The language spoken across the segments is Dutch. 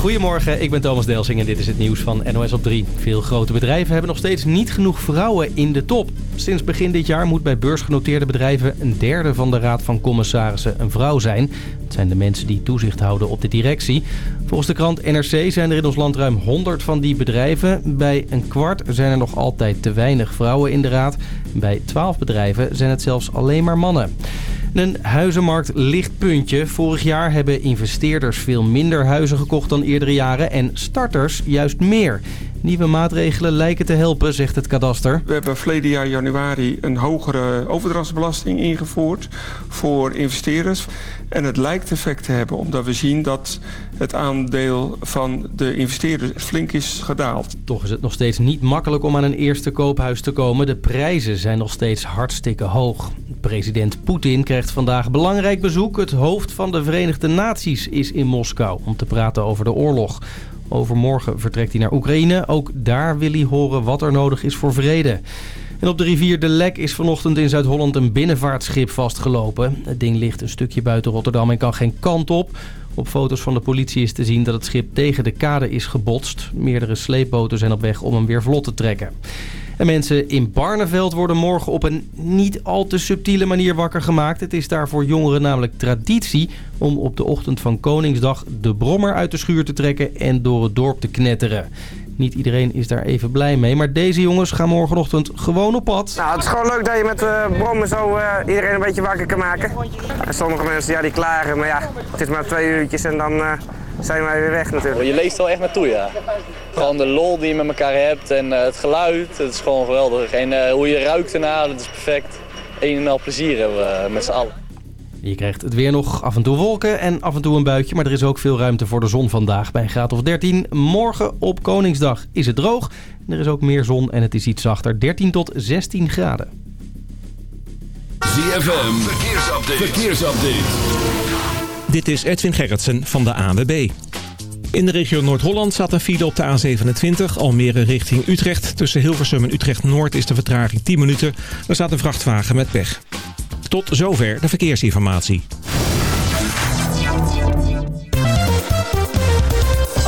Goedemorgen, ik ben Thomas Delsing en dit is het nieuws van NOS op 3. Veel grote bedrijven hebben nog steeds niet genoeg vrouwen in de top. Sinds begin dit jaar moet bij beursgenoteerde bedrijven een derde van de raad van commissarissen een vrouw zijn. Het zijn de mensen die toezicht houden op de directie. Volgens de krant NRC zijn er in ons land ruim 100 van die bedrijven. Bij een kwart zijn er nog altijd te weinig vrouwen in de raad. Bij 12 bedrijven zijn het zelfs alleen maar mannen. Een huizenmarkt lichtpuntje. Vorig jaar hebben investeerders veel minder huizen gekocht dan eerdere jaren en starters juist meer. Nieuwe maatregelen lijken te helpen, zegt het kadaster. We hebben verleden jaar januari een hogere overdrachtsbelasting ingevoerd voor investeerders. En het lijkt effect te hebben omdat we zien dat het aandeel van de investeerders flink is gedaald. Toch is het nog steeds niet makkelijk om aan een eerste koophuis te komen. De prijzen zijn nog steeds hartstikke hoog. President Poetin krijgt vandaag belangrijk bezoek. Het hoofd van de Verenigde Naties is in Moskou om te praten over de oorlog. Overmorgen vertrekt hij naar Oekraïne. Ook daar wil hij horen wat er nodig is voor vrede. En op de rivier De Lek is vanochtend in Zuid-Holland een binnenvaartschip vastgelopen. Het ding ligt een stukje buiten Rotterdam en kan geen kant op. Op foto's van de politie is te zien dat het schip tegen de kade is gebotst. Meerdere sleepboten zijn op weg om hem weer vlot te trekken. En mensen in Barneveld worden morgen op een niet al te subtiele manier wakker gemaakt. Het is daar voor jongeren namelijk traditie om op de ochtend van Koningsdag de brommer uit de schuur te trekken en door het dorp te knetteren. Niet iedereen is daar even blij mee, maar deze jongens gaan morgenochtend gewoon op pad. Nou, het is gewoon leuk dat je met uh, brommen zo uh, iedereen een beetje wakker kan maken. En sommige mensen ja, die klagen, maar ja, het is maar twee uurtjes en dan uh, zijn wij weer weg natuurlijk. Je leest wel echt naartoe, ja. Gewoon de lol die je met elkaar hebt en het geluid, het is gewoon geweldig. En hoe je ruikt erna, dat is perfect. Een en al plezier hebben we met z'n allen. Je krijgt het weer nog af en toe wolken en af en toe een buitje. Maar er is ook veel ruimte voor de zon vandaag bij een graad of 13. Morgen op Koningsdag is het droog. Er is ook meer zon en het is iets zachter. 13 tot 16 graden. ZFM, verkeersupdate. verkeersupdate. Dit is Edwin Gerritsen van de ANWB. In de regio Noord-Holland staat een file op de A27, Almere richting Utrecht. Tussen Hilversum en Utrecht-Noord is de vertraging 10 minuten. Er staat een vrachtwagen met pech. Tot zover de verkeersinformatie.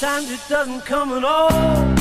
Sometimes it doesn't come at all.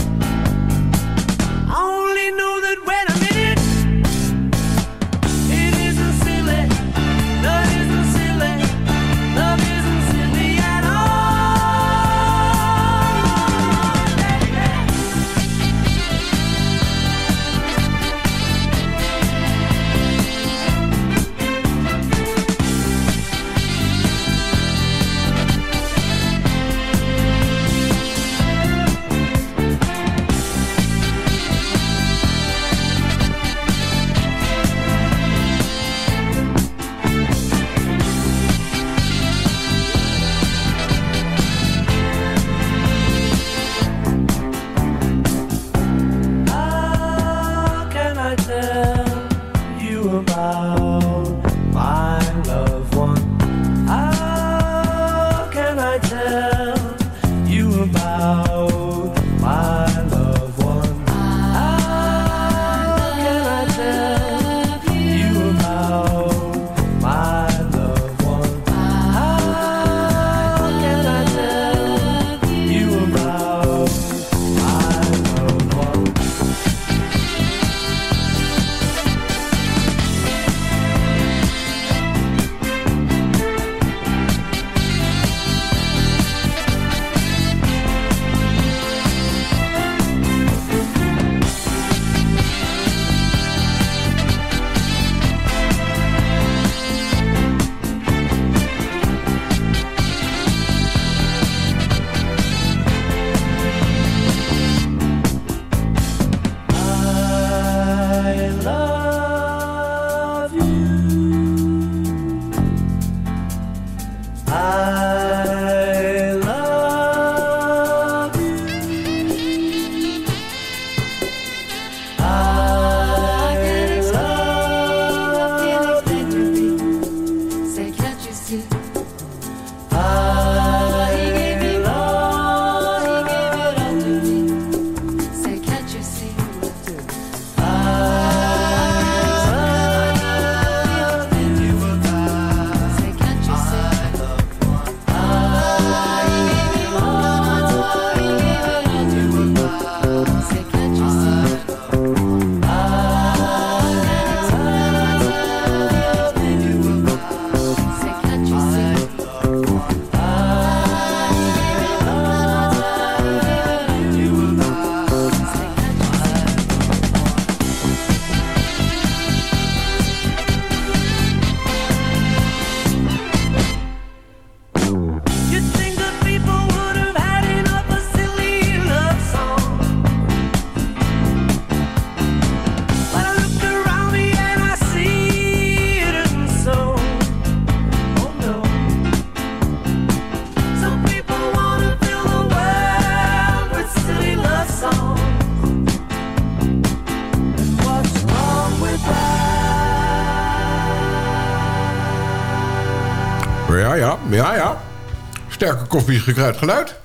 Koffie, gekruid geluid.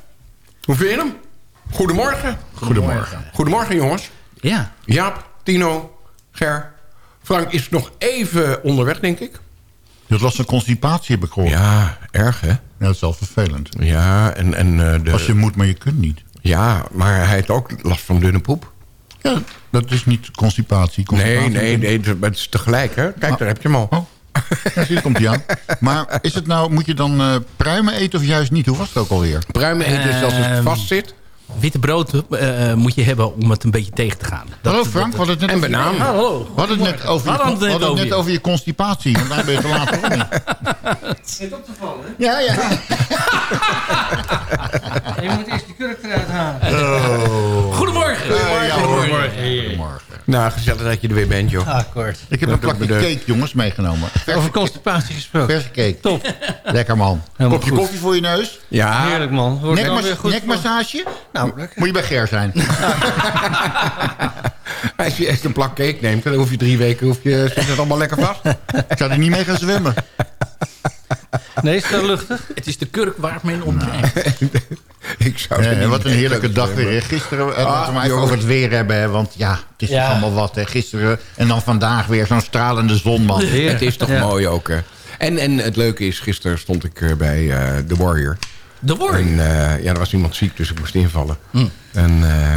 Hoe vind je hem? Goedemorgen. Goedemorgen. Goedemorgen, jongens. Ja. Jaap, Tino, Ger. Frank is nog even onderweg, denk ik. Je had last van constipatie, heb ik gehoord. Ja, erg, hè? Ja, dat is wel vervelend. Ja, en... en eh, de... Als je moet, maar je kunt niet. Ja, maar hij heeft ook last van dunne poep. Ja, dat is niet constipatie. Nee, constipatie nee, nee, het- het is tegelijk, hè? Kijk, Ah. daar heb je hem al. Ja, zie, komt hij aan. Maar is het nou, moet je dan eh, pruimen eten of juist niet? Hoe was het ook alweer? Pruimen eten is als het Ehm, vast zit. Witte brood eh, moet je hebben om het een beetje tegen te gaan. Dat- Hallo Frank, hadden het net En bananen. Hallo. Het net over je, hadden het net over je. constipatie. Want daar ben je te laat voor op te vallen, hè? Ja, ja. Je moet eerst die kurk eruit halen. Oh. Goedemorgen. Ja, Goedemorgen. Goedemorgen. Nou, gezellig dat je er weer bent, joh. Akkoord. Ik heb een plakje cake, jongens, meegenomen. Over constipatie gesproken. Verse cake. Top. Lekker, man. Helemaal Kopje goed. koffie voor je neus. Ja, Heerlijk, man. Wordt wel Nekmas weer goed nekmassage. Nou, lekker. Moet je bij Ger zijn. als je echt een plak cake neemt, dan hoef je drie weken, hoef je, zit het allemaal lekker vast. Ik zou er niet mee gaan zwemmen. Nee, is het wel luchtig? Het is de kurk waar men om draait. Ik zou Eh, wat een heerlijke dag weer. hè. Gisteren, eh, Ah, laten we maar even over het weer hebben. hè, Want ja, het is Ja. toch allemaal wat. Hè. Gisteren en dan vandaag weer zo'n stralende zon, man. Het is toch Ja. mooi ook. hè. En, en het leuke is, gisteren stond ik eh, bij eh The Warrior. De Warrior? En, eh, ja, er was iemand ziek, dus ik moest invallen. Hm. En eh,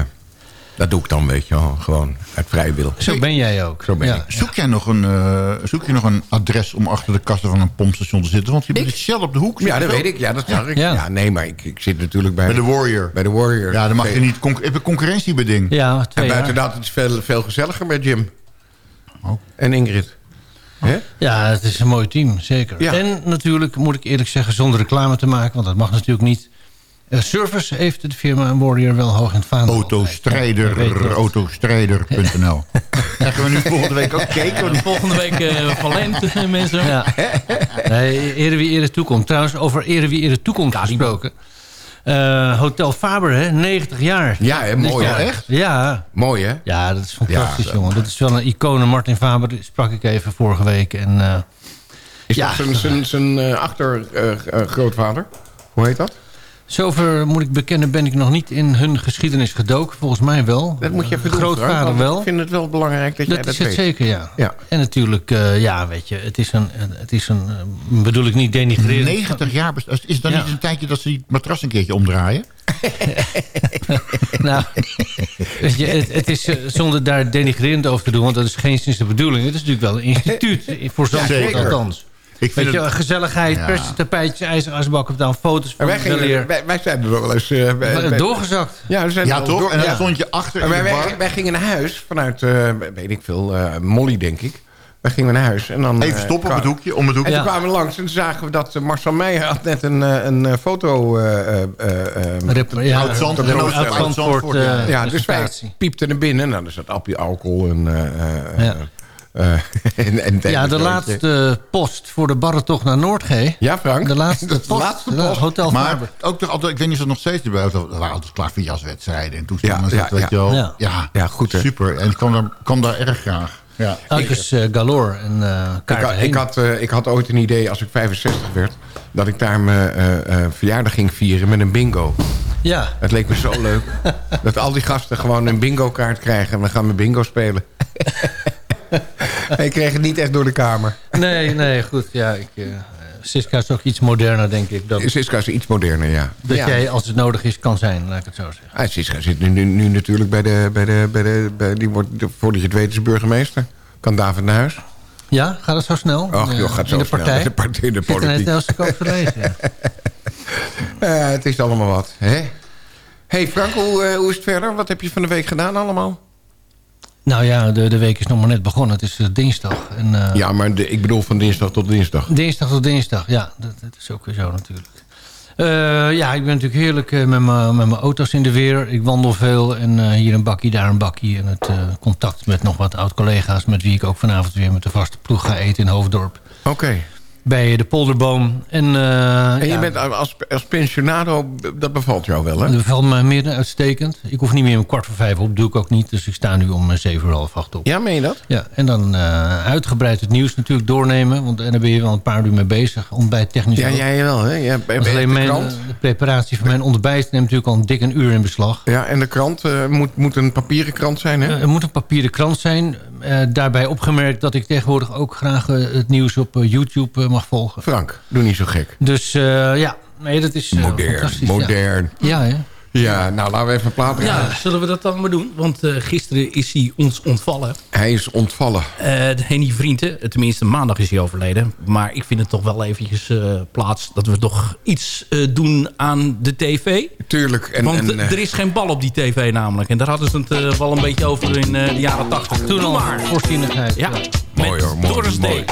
dat doe ik dan, weet je wel. Gewoon uit vrije wil. Zo ben jij ook. Zo ben Ja. ik. Zoek jij nog een, eh, zoek je nog een adres om achter de kassen van een pompstation te zitten? Want je bent Shell op de hoek. Ja, dat weet ik. Ja, dat zag ik. Ja. Ja, nee, maar ik, ik zit natuurlijk bij... Bij de Warrior. Bij de Warrior. Ja, dan mag je niet... Conc heb je concurrentiebeding? Ja, En twee buiten jaar. dat, het is veel, veel gezelliger met Jim. Oh. En Ingrid. Hè? Ja, het is een mooi team, zeker. Ja. En natuurlijk, moet ik eerlijk zeggen, zonder reclame te maken... want dat mag natuurlijk niet... Eh, Service heeft de firma Warrior wel hoog in het vaandel. Autostrijder, autostrijder.nl. Krijgen we nu volgende week ook cake? Volgende week uh, Valent, eh, mensen. Ja. Nee, ere wie ere toekomt. Trouwens, over ere wie ere toekomt gesproken. Eh, Hotel Faber, hè, 90 jaar. Ja, hè, mooi, hè? Echt? Ja. Mooi, hè? Ja, dat is fantastisch, Ja, jongen. Dat is wel een icoon. Martin Faber die sprak ik even vorige week. En, eh, Is Ja. dat zijn- eh, achtergrootvader? Hoe heet dat? Zover moet ik bekennen ben ik nog niet in hun geschiedenis gedoken. Volgens mij wel. Dat moet je even doen, Grootvader wel. Ik vind het wel belangrijk dat, jij Dat dat is het weet. zeker, ja. Ja. En natuurlijk, eh, ja, weet je, het is een, het is een eh, bedoel ik niet denigrerend. 90 jaar best- Is het dan Ja. niet een tijdje dat ze die matras een keertje omdraaien? Nou, weet je, het, het is eh, zonder daar denigrerend over te doen, want dat is geen sinds de bedoeling. Het is natuurlijk wel een instituut, eh, voor Zandvoort zeker. althans. Ik vind Weet je, het- gezelligheid, Ja. persen, tapijtjes, ijzer, asbak op dan foto's van wij, gingen, leer. wij, wij zijn er wel eens... eh, bij- bij- Doorgezakt. Ja, we zijn Ja, er toch? door- En dan ja. stond je achter En in wij, de wij, bar. wij gingen naar huis vanuit, eh, weet ik veel, eh, Molly, denk ik. Wij gingen naar huis. En dan, Even stoppen op het hoekje, om het hoekje. En Ja. toen kwamen we langs en toen zagen we dat Marcel Meijer had net een, eh, een foto... eh, eh, eh, eh, Rep- ja, Oud Zandvoort, ja. dus wij piepten naar binnen. Nou, er zat appie alcohol en... eh, eh, Ja. eh, en, en Ja, de laatste post voor de barrentocht naar Noordgee. Ja, Frank? De laatste Dat is de post. laatste Ja, post. Hotel Maar Faber. ook toch altijd, ik weet niet of dat nog steeds erbij was. Er waren altijd klaverjaswedstrijden en toestanden. Ja, Ja, ja, ja. Ja. Ja. Ja, goed, hè? super. En ik kwam daar, kwam daar erg graag. Ja. Alkes uh, Galore en uh, Ik had, heen. ik, had, eh, ik had ooit een idee als ik 65 werd... dat ik daar mijn eh, eh, verjaardag ging vieren met een bingo. Ja, Het leek me zo leuk. dat al die gasten gewoon een bingo kaart krijgen... en we gaan met bingo spelen. ik kreeg het niet echt door de kamer. nee, nee, goed. Ja, ik, uh, Siska is ook iets moderner, denk ik. Dat, Siska is iets moderner, ja. dat ja. jij, als het nodig is, kan zijn, laat ik het zo zeggen. Ah, Siska zit nu, nu, nu natuurlijk bij de... Bij de, bij de bij, die wordt, voordat je het weet is burgemeester. Kan David naar huis? Ja, gaat het zo snel? Ach, Eh, joh, gaat zo in de snel. partij? De partij, de Ik zit er politiek. net als. Eh, het is allemaal wat, hè? hey Frank, hoe, eh, hoe is het verder? Wat heb je van de week gedaan allemaal? Nou ja, de, de week is nog maar net begonnen. Het is uh, dinsdag. En, uh, Ja, maar de, ik bedoel van dinsdag tot dinsdag. Dinsdag tot dinsdag, ja. Dat, dat is ook weer zo natuurlijk. Uh, ja, ik ben natuurlijk heerlijk uh, met mijn auto's in de weer. Ik wandel veel en hier een bakkie, daar een bakkie. En het contact met nog wat oud-collega's... met wie ik ook vanavond weer met de vaste ploeg ga eten in Hoofddorp. Oké. Okay. Bij de polderboom. En, en je ja, bent als, als pensionado, dat bevalt jou wel, hè? Dat bevalt mij meer uitstekend. Ik hoef niet meer om kwart voor vijf op, doe ik ook niet. Dus ik sta nu om zeven uur half acht op. Ja, meen je dat? Ja, en dan uh, uitgebreid het nieuws natuurlijk doornemen. Want daar ben je wel een paar uur mee bezig. Ontbijt technisch Ja, jij wel, hè? Ja, bij, bij alleen de, mijn, krant. de preparatie van mijn ontbijt neemt natuurlijk al een dik een uur in beslag. Ja, en de krant uh, moet, moet een papieren krant zijn, hè? Er moet een papieren krant zijn. Uh, daarbij opgemerkt dat ik tegenwoordig ook graag het nieuws op YouTube mag volgen. Frank, doe niet zo gek. Dus ja, nee, dat is modern. Modern. Ja, ja? Ja, nou laten we even platen. Ja, zullen we dat dan maar doen? Want uh, gisteren is hij ons ontvallen. Hij is ontvallen. Uh, Henny Vrienden, tenminste maandag is hij overleden. Maar ik vind het toch wel eventjes uh, plaats dat we toch iets doen aan de tv. Tuurlijk. En, Want en, er is geen bal op die tv namelijk. En daar hadden ze het wel een beetje over in de jaren 80. Toen al maar. voorzienigheid. Ja, mooi hoor. Mooi, Doris mooi.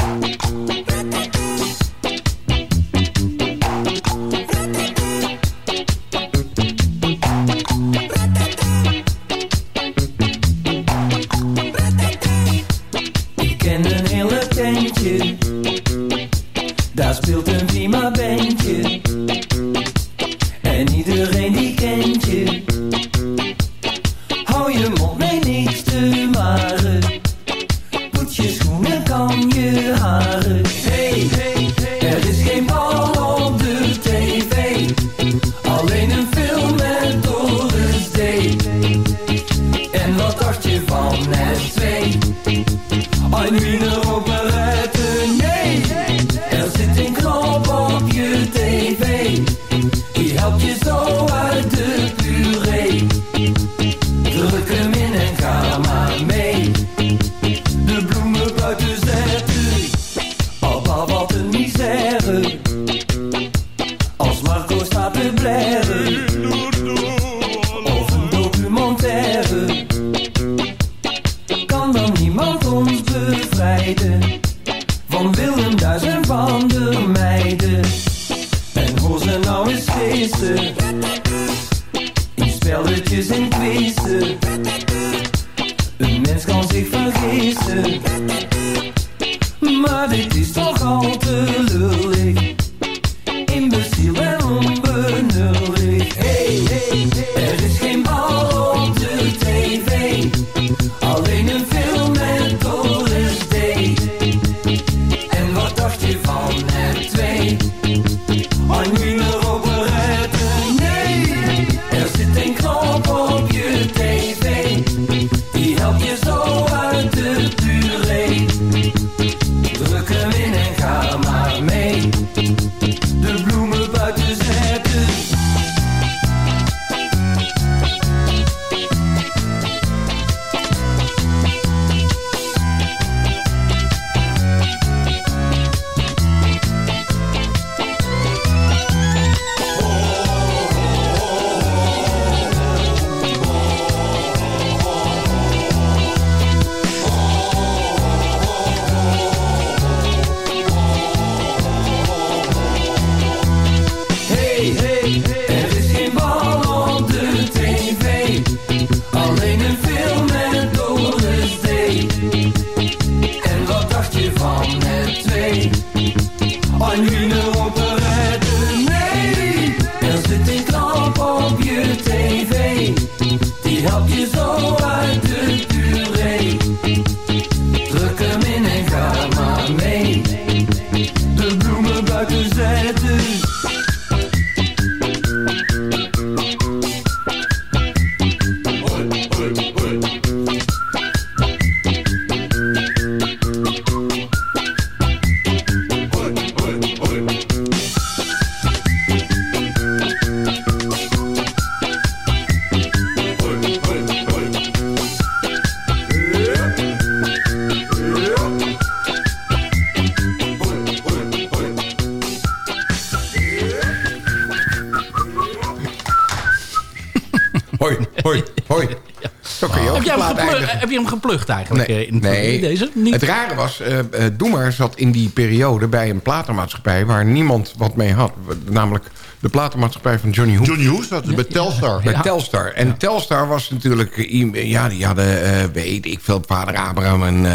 Je hem geplukt eigenlijk eh, in, nee. deze? Niet? Het rare was, eh eh, Doe zat in die periode bij een platenmaatschappij... waar niemand wat mee had. Namelijk de platenmaatschappij van Johnny Hoes. Johnny Hoes, dat is bij Telstar. Bij. Telstar. En Telstar was natuurlijk... Ja, die hadden, eh, weet ik veel, vader Abraham en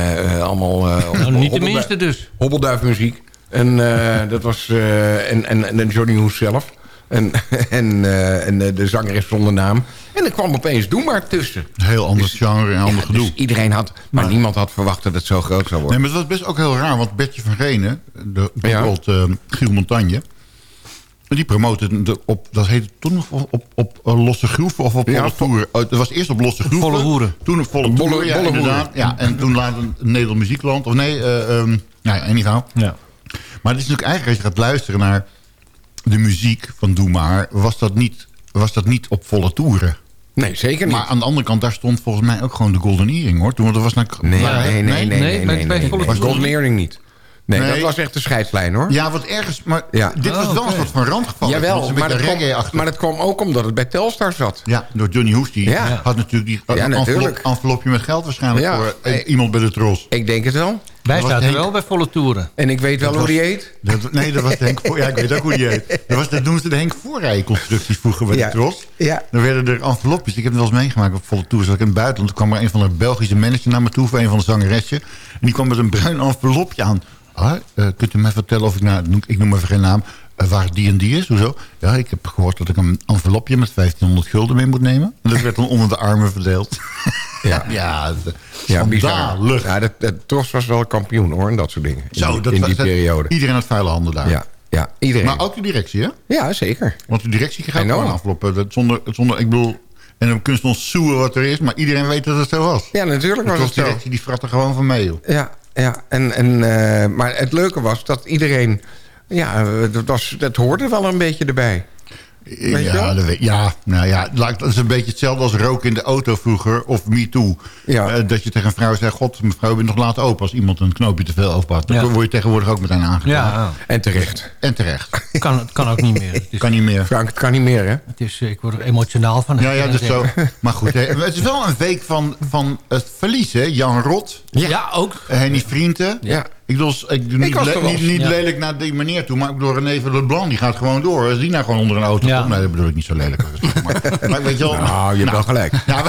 allemaal... eh, Nou, niet de minste dus. Hobbelduifmuziek. En eh, dat was... eh, en, en, en Johnny Hoes zelf. En, en, eh, en eh, de zangeres zonder naam. En er kwam opeens Doe maar tussen. Heel ander genre en ander gedoe. Dus iedereen had... Maar, niemand had verwacht dat het zo groot zou Nee, worden. maar het was best ook heel raar, want Bertje van Renen, de, bijvoorbeeld eh, Giel Montagne... die promoten de, op, dat heette toen nog op, op, op Losse Groeven of op Ja, Volle Toeren. Oh, Het was eerst op Losse Groeven. Volle Hoeren. Toen op Volle Toeren, ja, inderdaad. Ja, en toen later Nederland Muziekland. Of nee, eh um, ja, anyhow. Ja. Maar het is natuurlijk eigenlijk, als je gaat luisteren naar de muziek van Doe Maar... was dat niet, was dat niet op volle toeren. Nee, zeker niet. Maar aan de andere kant, daar stond volgens mij ook gewoon de Golden Earring, hoor. Toen, er was namelijk- Nee, nee, nee, nee, nee, nee. Tour. Golden Earring niet. Nee, Nee. dat was echt de scheidslijn, hoor. Ja, wat ergens... Maar Ja. dit was Oh, wel een oké. soort van randgeval. Was Jawel, een maar dat, kwam, maar dat kwam ook omdat het bij Telstar zat. Ja, door Johnny Hoes. Die Ja. had natuurlijk die Ja, een natuurlijk. envelop, envelopje met geld waarschijnlijk Ja. voor eh, Hey. iemand bij de Tros. Ik denk het wel. Wij Dat zaten Henk. wel bij volle toeren. En ik weet wel Dat hoe was- die heet. Dat, nee, dat was de Henk voor, Ja, ik weet ook hoe die heet. Dat, was, dat noemden ze de Henk Voorrijconstructies vroeger bij Ja. de Tros. Ja. Dan werden er envelopjes. Ik heb het wel eens meegemaakt op volle tour. Zat ik in het buitenland. Toen kwam er een van de Belgische manager naar me toe. Voor een van de zangeresje. En die kwam met een bruin envelopje aan. Ah, eh, kunt u mij vertellen of ik, nou, ik noem even geen naam, waar die en die is? Hoezo? Ja, ik heb gehoord dat ik een envelopje met 1500 gulden mee moet nemen. En dat werd dan onder de armen verdeeld. Ja, ja, ja bizar. Ja, dat, dat Tros was wel kampioen, hoor, en dat soort dingen. In, Zo, die- dat in was die dat- periode. Iedereen had vuile handen daar. Ja, ja, iedereen. Maar ook de directie, hè? Ja, zeker. Want de directie gaat gewoon aflopen. Dat zonder, zonder, ik bedoel, en dan kun je ons zoeken wat er is, maar iedereen weet dat het zo was. Ja, natuurlijk De was het zo. directie die frat er gewoon van mee, joh. Ja, ja. En, en, eh, maar het leuke was dat iedereen... Ja, dat, was, dat hoorde wel een beetje erbij. Weet ja, dat weet- ja, nou ja, dat is een beetje hetzelfde als roken in de auto vroeger. Of me too. Eh, dat je tegen een vrouw zegt, god, mevrouw, je bent nog laat open. Als iemand een knoopje te veel openpakt. Dan Ja. word je tegenwoordig ook meteen aangeklaagd. Ja. En terecht. En terecht. Kan, het kan ook niet meer. Het is, Kan niet meer. Frank, het kan niet meer, hè? het is, eh, ik word er emotionaal van. Ja, ja, dat is zo. Maar goed, hè, het is wel een week van, van het verlies, hè. Jan Rot. Ja, ook. Henny Vrienden. Ja. Ik bedoel, ik doe niet, le- niet, niet Ja. lelijk naar die meneer toe, maar ik bedoel, René van Leblanc, die gaat gewoon door. Als die nou gewoon onder een auto Ja. komt, nee, dat bedoel ik niet zo lelijk. Maar, maar weet je wel... Nou, je hebt wel gelijk. Ja,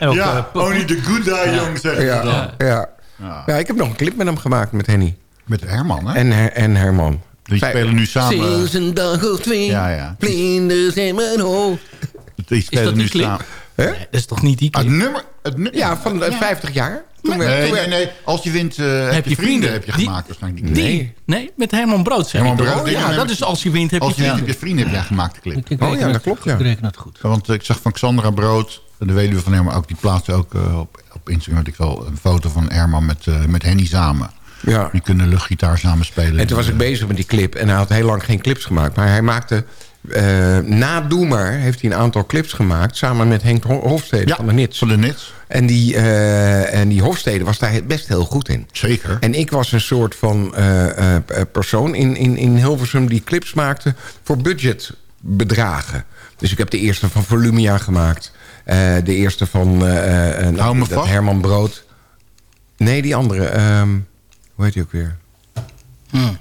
ook, ja, eh, only the good die young, zeggen ze dan. Ja, ja. ja, ik heb nog een clip met hem gemaakt, met Henny. Met Herman, hè? En, Her- en Herman. Die Zij- spelen nu samen. Sinds een dag of twee, Ja, ja. vlinders in mijn hoofd. Die spelen nu samen. Hè? Dat is toch niet die Het clip? nummer... Het Ja, van eh, 50 jaar. Toen werd- Nee, toen nee, nee. Als je wint, eh, heb, je vrienden, heb je Die- gemaakt. waarschijnlijk. Die? Nee. Nee, met Herman Brood zeg Herman ik toch? Brood, Oh, ja, dat is als je wint heb Als je vrienden. heb je vrienden, heb jij gemaakt de clip. ik, ik Oh ja, dat klopt, ja. Ik reken het goed. Want ik zag van Xandra Brood, de weduwe van Herman ook, die plaatste ook eh, op, op Instagram, had ik wel een foto van Herman met, eh, met Henny samen. Ja. Die kunnen luchtgitaar samen spelen. En toen was ik bezig met die clip. En hij had heel lang geen clips gemaakt. Maar hij maakte... eh, na Doe Maar heeft hij een aantal clips gemaakt... samen met Henk Ho- Hofstede Ja, van de Nits. Van de Nits. En die, eh, en die Hofstede was daar best heel goed in. Zeker. En ik was een soort van eh, persoon in, in, in Hilversum... die clips maakte voor budgetbedragen. Dus ik heb de eerste van Volumia gemaakt. De eerste van Hou me dat. Herman Brood. Nee, die andere. ehm, hoe heet die ook weer?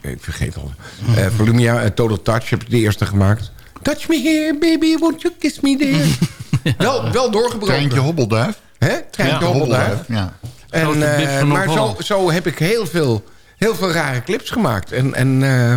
Ik vergeet al. Eh, Volumia, eh, Total Touch heb ik de eerste gemaakt. Touch me here, baby, won't you kiss me there? wel, wel doorgebroken. Treintje Hobbelduif. Hè? Treintje Hobbelduif. Ja. En, eh, maar zo, zo heb ik heel veel, heel veel rare clips gemaakt. En, en, eh,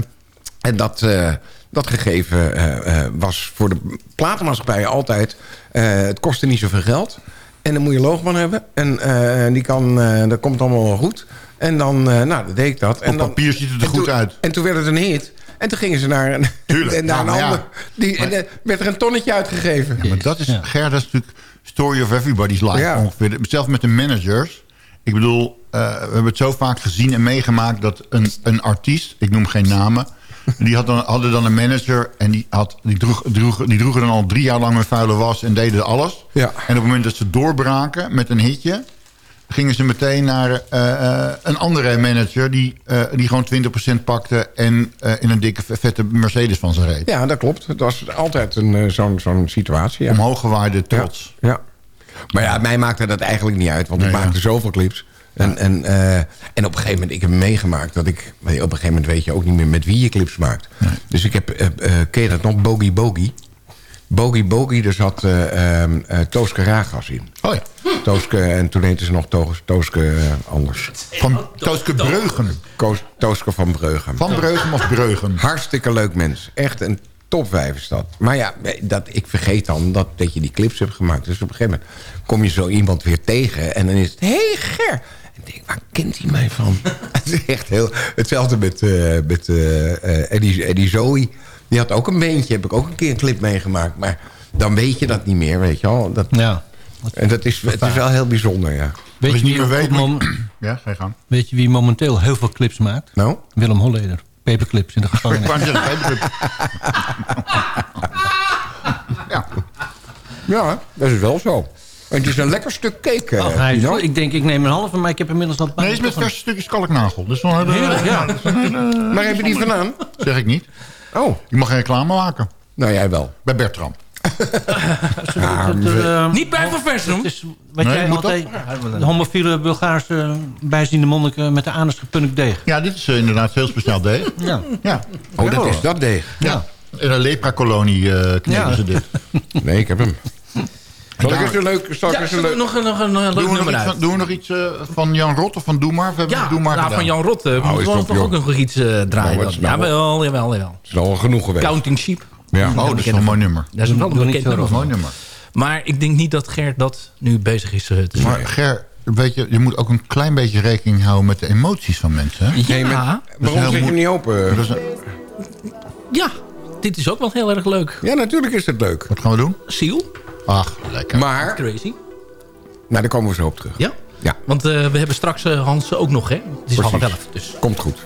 en dat, eh, dat gegeven eh, eh, was voor de platenmaatschappij altijd... eh, het kostte niet zoveel geld. En dan moet je loogman hebben. En eh, die kan, eh, dat komt allemaal wel goed. En dan, eh, nou, dat deed ik dat. En Op dan, papier ziet het er goed toen- uit. En toen werd het een hit. En toen gingen ze naar een, Tuurlijk. en naar Nou, een ander. Die, en eh, werd er een tonnetje uitgegeven. Ja, maar dat is, Ger, dat is natuurlijk story of everybody's life Ja. ongeveer. Zelfs met de managers. Ik bedoel, eh, we hebben het zo vaak gezien en meegemaakt... dat een, een artiest, ik noem geen namen... die had dan, hadden dan een manager en die, had, die, droeg, droeg, die droegen dan al drie jaar lang een vuile was... en deden alles. Ja. En op het moment dat ze doorbraken met een hitje... gingen ze meteen naar eh, eh, een andere manager... die, eh, die gewoon 20% pakte en in een dikke vette Mercedes van ze reed. Ja, dat klopt. Het was altijd een, zo'n zo'n situatie. Ja. Omhoog gewaarde trots. Ja. Maar ja, mij maakte dat eigenlijk niet uit. Want ik ja. maakte zoveel clips. En, en, en op een gegeven moment, ik heb meegemaakt dat ik... Op een gegeven moment weet je ook niet meer met wie je clips maakt. Dus ik heb, ken je dat nog? Bogie Bogie. Bogie Bogie, daar zat eh ehm, eh, Tooske Ragas in. Oh ja. Tooske, en toen heette ze nog Toos- Tooske eh, anders. Van Tooske Breugen. Koos- Tooske van Breugem. Van Breugem of Breugen? Hartstikke leuk mens. Echt een top 5 is dat. Maar ja, dat, ik vergeet dan dat, dat je die clips hebt gemaakt. Dus op een gegeven moment kom je zo iemand weer tegen... en dan is het, hé hey, Ger. En ik denk, waar kent hij mij van? het is echt heel... Hetzelfde met, eh, met Eddie, Eddie Zoe. Die had ook een beentje, heb ik ook een keer een clip meegemaakt. Maar dan weet je dat niet meer, weet je wel. Dat, Ja. en dat is, het is wel heel bijzonder, ja. Weet Als je, wie weet... Ja, ga je gang. weet je wie momenteel heel veel clips maakt? Nou? Willem Holleder. Paperclips in de Ik gevangenis. ja. Ja, dat is wel zo. En het is een lekker stuk cake. eh, Oh, hij is Pino. goed. ik denk, ik neem een halve, maar ik heb inmiddels al... Nee, is met verse stukjes kalknagel. Dus dan hebben we- Heerlijk, ja. hele- Maar heb je die vandaan? Zeg ik niet. Oh, Je mag geen reclame maken. nou jij wel. Bij Bertram. Eh, Niet bij Van Versum. Het is wat Nee, jij moet altijd... De homofiele Bulgaarse bijziende monniken met de anus gepunnikt deeg. Ja, dit is eh, inderdaad veel speciaal deeg. Ja. Ja. Oh, dat is dat deeg. ja. In een lepra-kolonie eh kneden Ja. ze dit. Nee, ik heb hem. Zal ik eens een leuk... Zal ik Ja, eens een leuk... nog, een- nog een eh, leuk Doen we, nog nummer iets uit? van, doen we nog iets eh, van Jan Rot of van Doe Maar? We hebben Ja, Doe Maar nou, van Jan Rot. Uh, Nou, moeten we top, toch ook nog iets eh, draaien? Nou, is nou- Jawel, jawel, jawel. is al genoeg geweest. Counting Sheep. Ja. Oh, dat is wel een mooi nummer. Dat is wel een. Mooi nummer. Maar ik denk niet dat Gert dat nu bezig is eh, te Maar zeggen. Ger, weet je, je moet ook een klein beetje rekening houden met de emoties van mensen. Hè? Nee, maar Ja, waarom zet je niet open? Ja, dit is ook wel heel erg leuk. Ja, natuurlijk is het leuk. wat gaan we doen? Seal, Ach, lekker. Maar, Crazy. nou, daar komen we zo op terug. Ja? Ja. Want eh, we hebben straks eh, Hans ook nog, hè? Het is half Precies. elf, dus... Komt goed.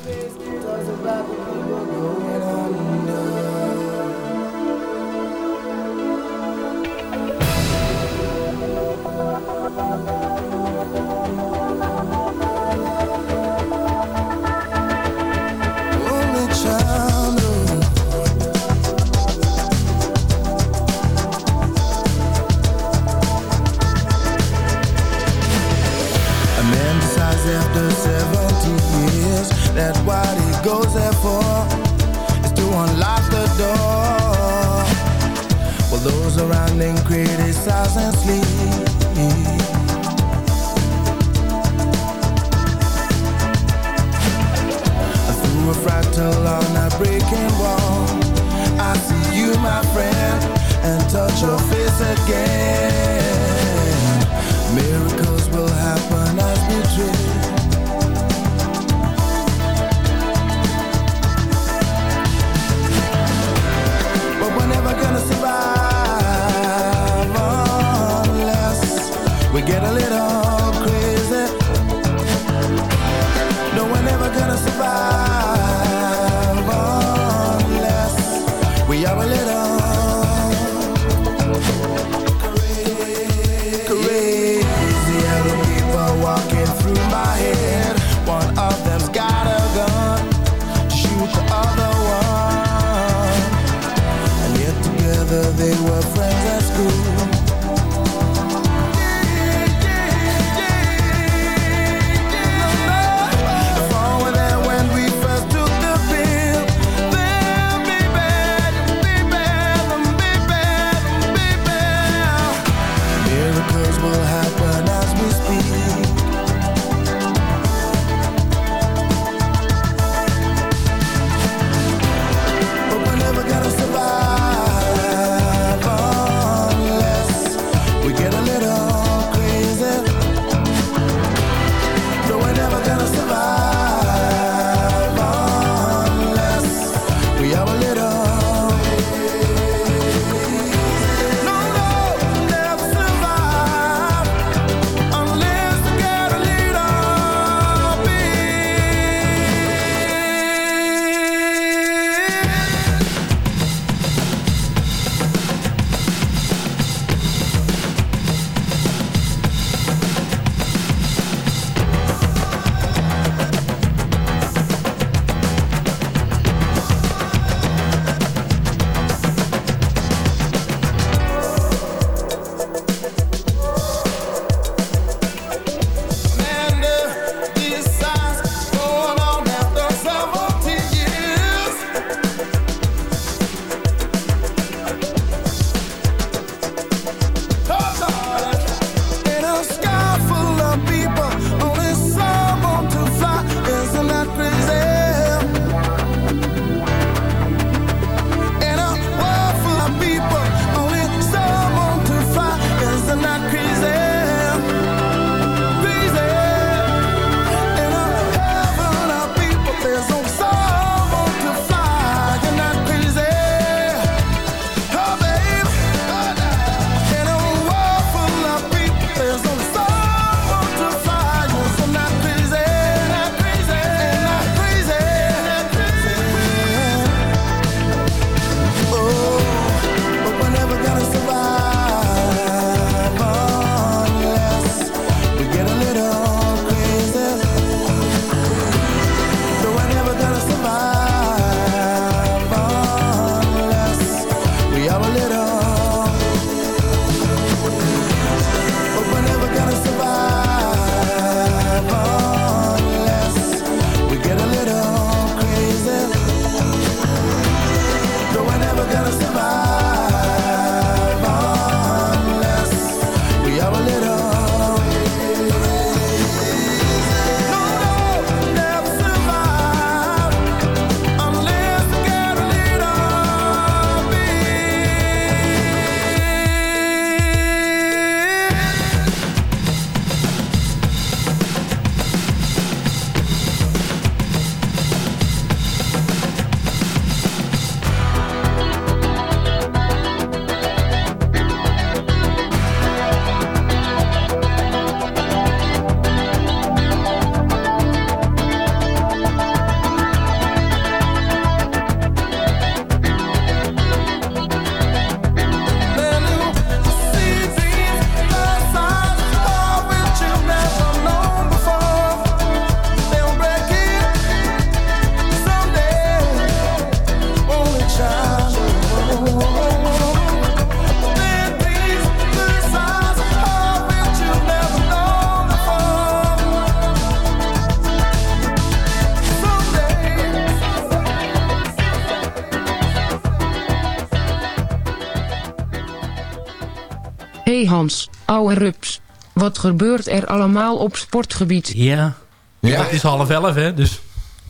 Hans, ouwe rups. Wat gebeurt er allemaal op sportgebied? Ja. ja. Het is half elf, hè, dus...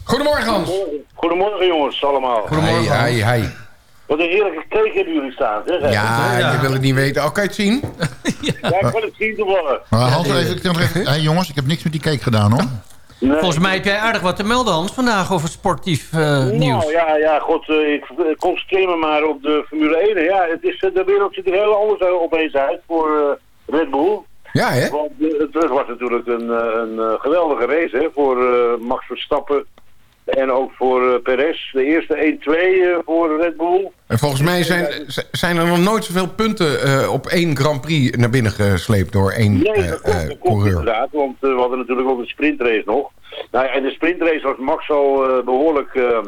Goedemorgen, Hans. Goedemorgen jongens, allemaal. Goedemorgen, Hi, hi, hi. Wat een heerlijke cake hebben jullie staan, zeg. Ja, je wil het niet weten. Oh, kan je het zien? Ja, ik wil het zien toevallig. Maar Hans, even, ik nog even, hey, jongens, ik heb niks met die cake gedaan, hoor. Volgens mij heb jij aardig wat te melden, Hans, vandaag over sportief eh, nieuws. Nou ja, ja, god, eh, ik concentreer me maar op de Formule 1. hè. Ja, het is, eh, de wereld ziet er heel anders opeens uit voor Red Bull. Ja, hè? Want het, was natuurlijk een, een geweldige race hè, voor Max Verstappen en ook voor eh, Perez. De eerste 1-2 eh, voor Red Bull. En volgens mij zijn, zijn er nog nooit zoveel punten eh, op één Grand Prix naar binnen gesleept door één Nee, eh, dat eh, klopt coureur. inderdaad, want eh, we hadden natuurlijk ook een sprintrace nog. Nou ja, in de sprintrace was Max al eh, behoorlijk eh,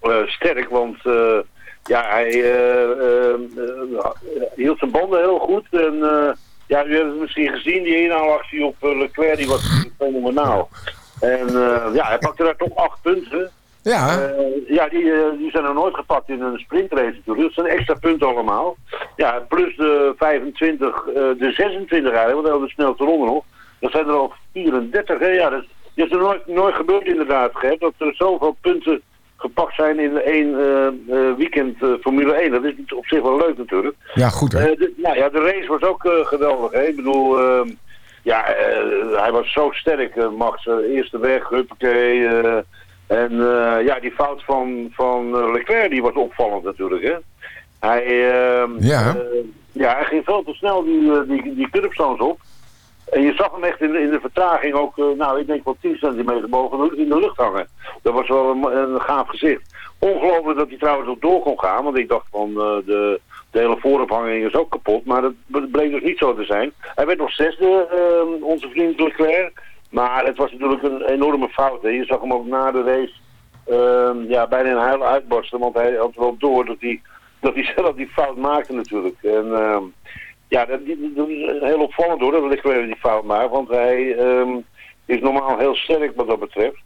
eh, sterk, want eh, ja, hij eh, eh, eh, hield zijn banden heel goed. En eh, ja, u hebt het misschien gezien, die inhaalactie op eh, Leclerc, die was fenomenaal. En eh, ja, hij pakte daar toch acht punten. Ja. Eh, ja, die, eh, die zijn er nooit gepakt in een sprintrace natuurlijk. Dat zijn extra punten allemaal. Ja, plus de 25, eh, de 26 eigenlijk, want dat was de snelste ronde nog. Dat zijn er al 34, hè. Ja, dat, dat is er nooit, nooit gebeurd inderdaad, Gert, dat er zoveel punten gepakt zijn in één weekend Formule 1. Dat is op zich wel leuk natuurlijk. Ja, goed hè? De, nou ja, de race was ook geweldig. Hè? Ik bedoel, ehm, ja, eh, hij was zo sterk, eh, Max. eh, eerste weg, huppakee. en ja, die fout van, van Leclerc die was opvallend natuurlijk. Hè? Hij, ehm, Ja. ja, hij ging veel te snel die, die, die curbstones op. En je zag hem echt in de, in de vertraging ook, nou ik denk wel 10 centimeter boven in de lucht hangen. Dat was wel een, een gaaf gezicht. Ongelooflijk dat hij trouwens ook door kon gaan, want ik dacht van de, de hele voorophanging is ook kapot. Maar dat bleek dus niet zo te zijn. Hij werd nog zesde, eh, onze vriend Leclerc. Maar het was natuurlijk een enorme fout. Hè. Je zag hem ook na de race eh, ja, bijna een huil uitbarsten, want hij had wel door dat hij, dat hij zelf die fout maakte natuurlijk. En, ehm, ja, dat, is heel opvallend hoor, dat Leclerc die fout maakt. Want hij ehm, is normaal heel sterk wat dat betreft.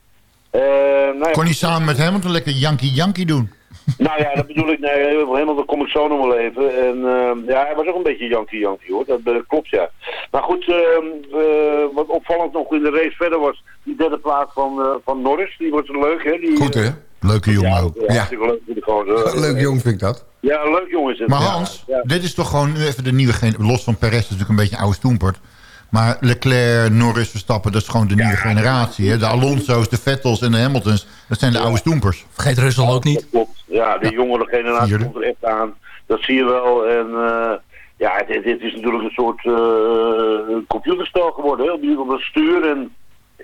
Nou, ja, Kon hij samen met Hamilton lekker Yankee Yankee doen? Nou ja, dat bedoel ik. Nee, helemaal, dat kom ik zo nog wel even. En ehm, ja, hij was ook een beetje Yankee Yankee hoor. Dat eh, klopt ja. Maar goed, ehm, eh, wat opvallend nog in de race verder was die derde plaats van, eh, van Norris. Die was leuk hè. Die, Goed hè? Leuke jongen ook. Ja, hartstikke leuk. Leuk jong vind ik dat. Ja, leuk jongen is het. Maar Ja, Hans, ja. dit is toch gewoon nu even de nieuwe generatie. Los van Perez, dat is natuurlijk een beetje een oude stoempert. Maar Leclerc, Norris, Verstappen, dat is gewoon de nieuwe generatie. Hè? De Alonso's, de Vettels en de Hamiltons, dat zijn de oude stoempers. Vergeet Russell ook niet. Klopt. Ja, de jongere generatie komt er echt aan. Dat zie je wel. En eh, ja, dit, dit is natuurlijk een soort eh, computerspel geworden. Op die- op het stuur. En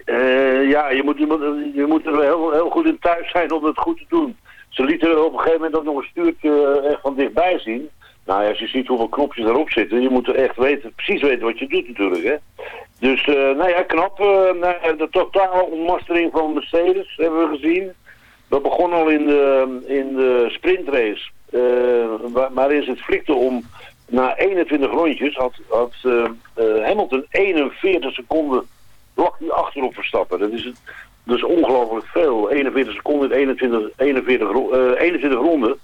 eh, ja, je moet, je, moet, je moet er heel, heel goed in thuis zijn om het goed te doen. Ze lieten op een gegeven moment ook nog een stuurtje echt van dichtbij zien. Nou ja, als je ziet hoeveel knopjes erop zitten, je moet er echt weten, precies weten wat je doet natuurlijk. Hè? Dus, nou ja, knap. nou ja, de totale ontmastering van Mercedes hebben we gezien. Dat begon al in de, in de sprintrace, waar- waarin ze het flikte om na 21 rondjes had, had eh, eh, Hamilton 41 seconden lag achter op Verstappen. Dat is, is ongelooflijk veel. 41 seconden in 21, 41, ro- eh, 21 ronden.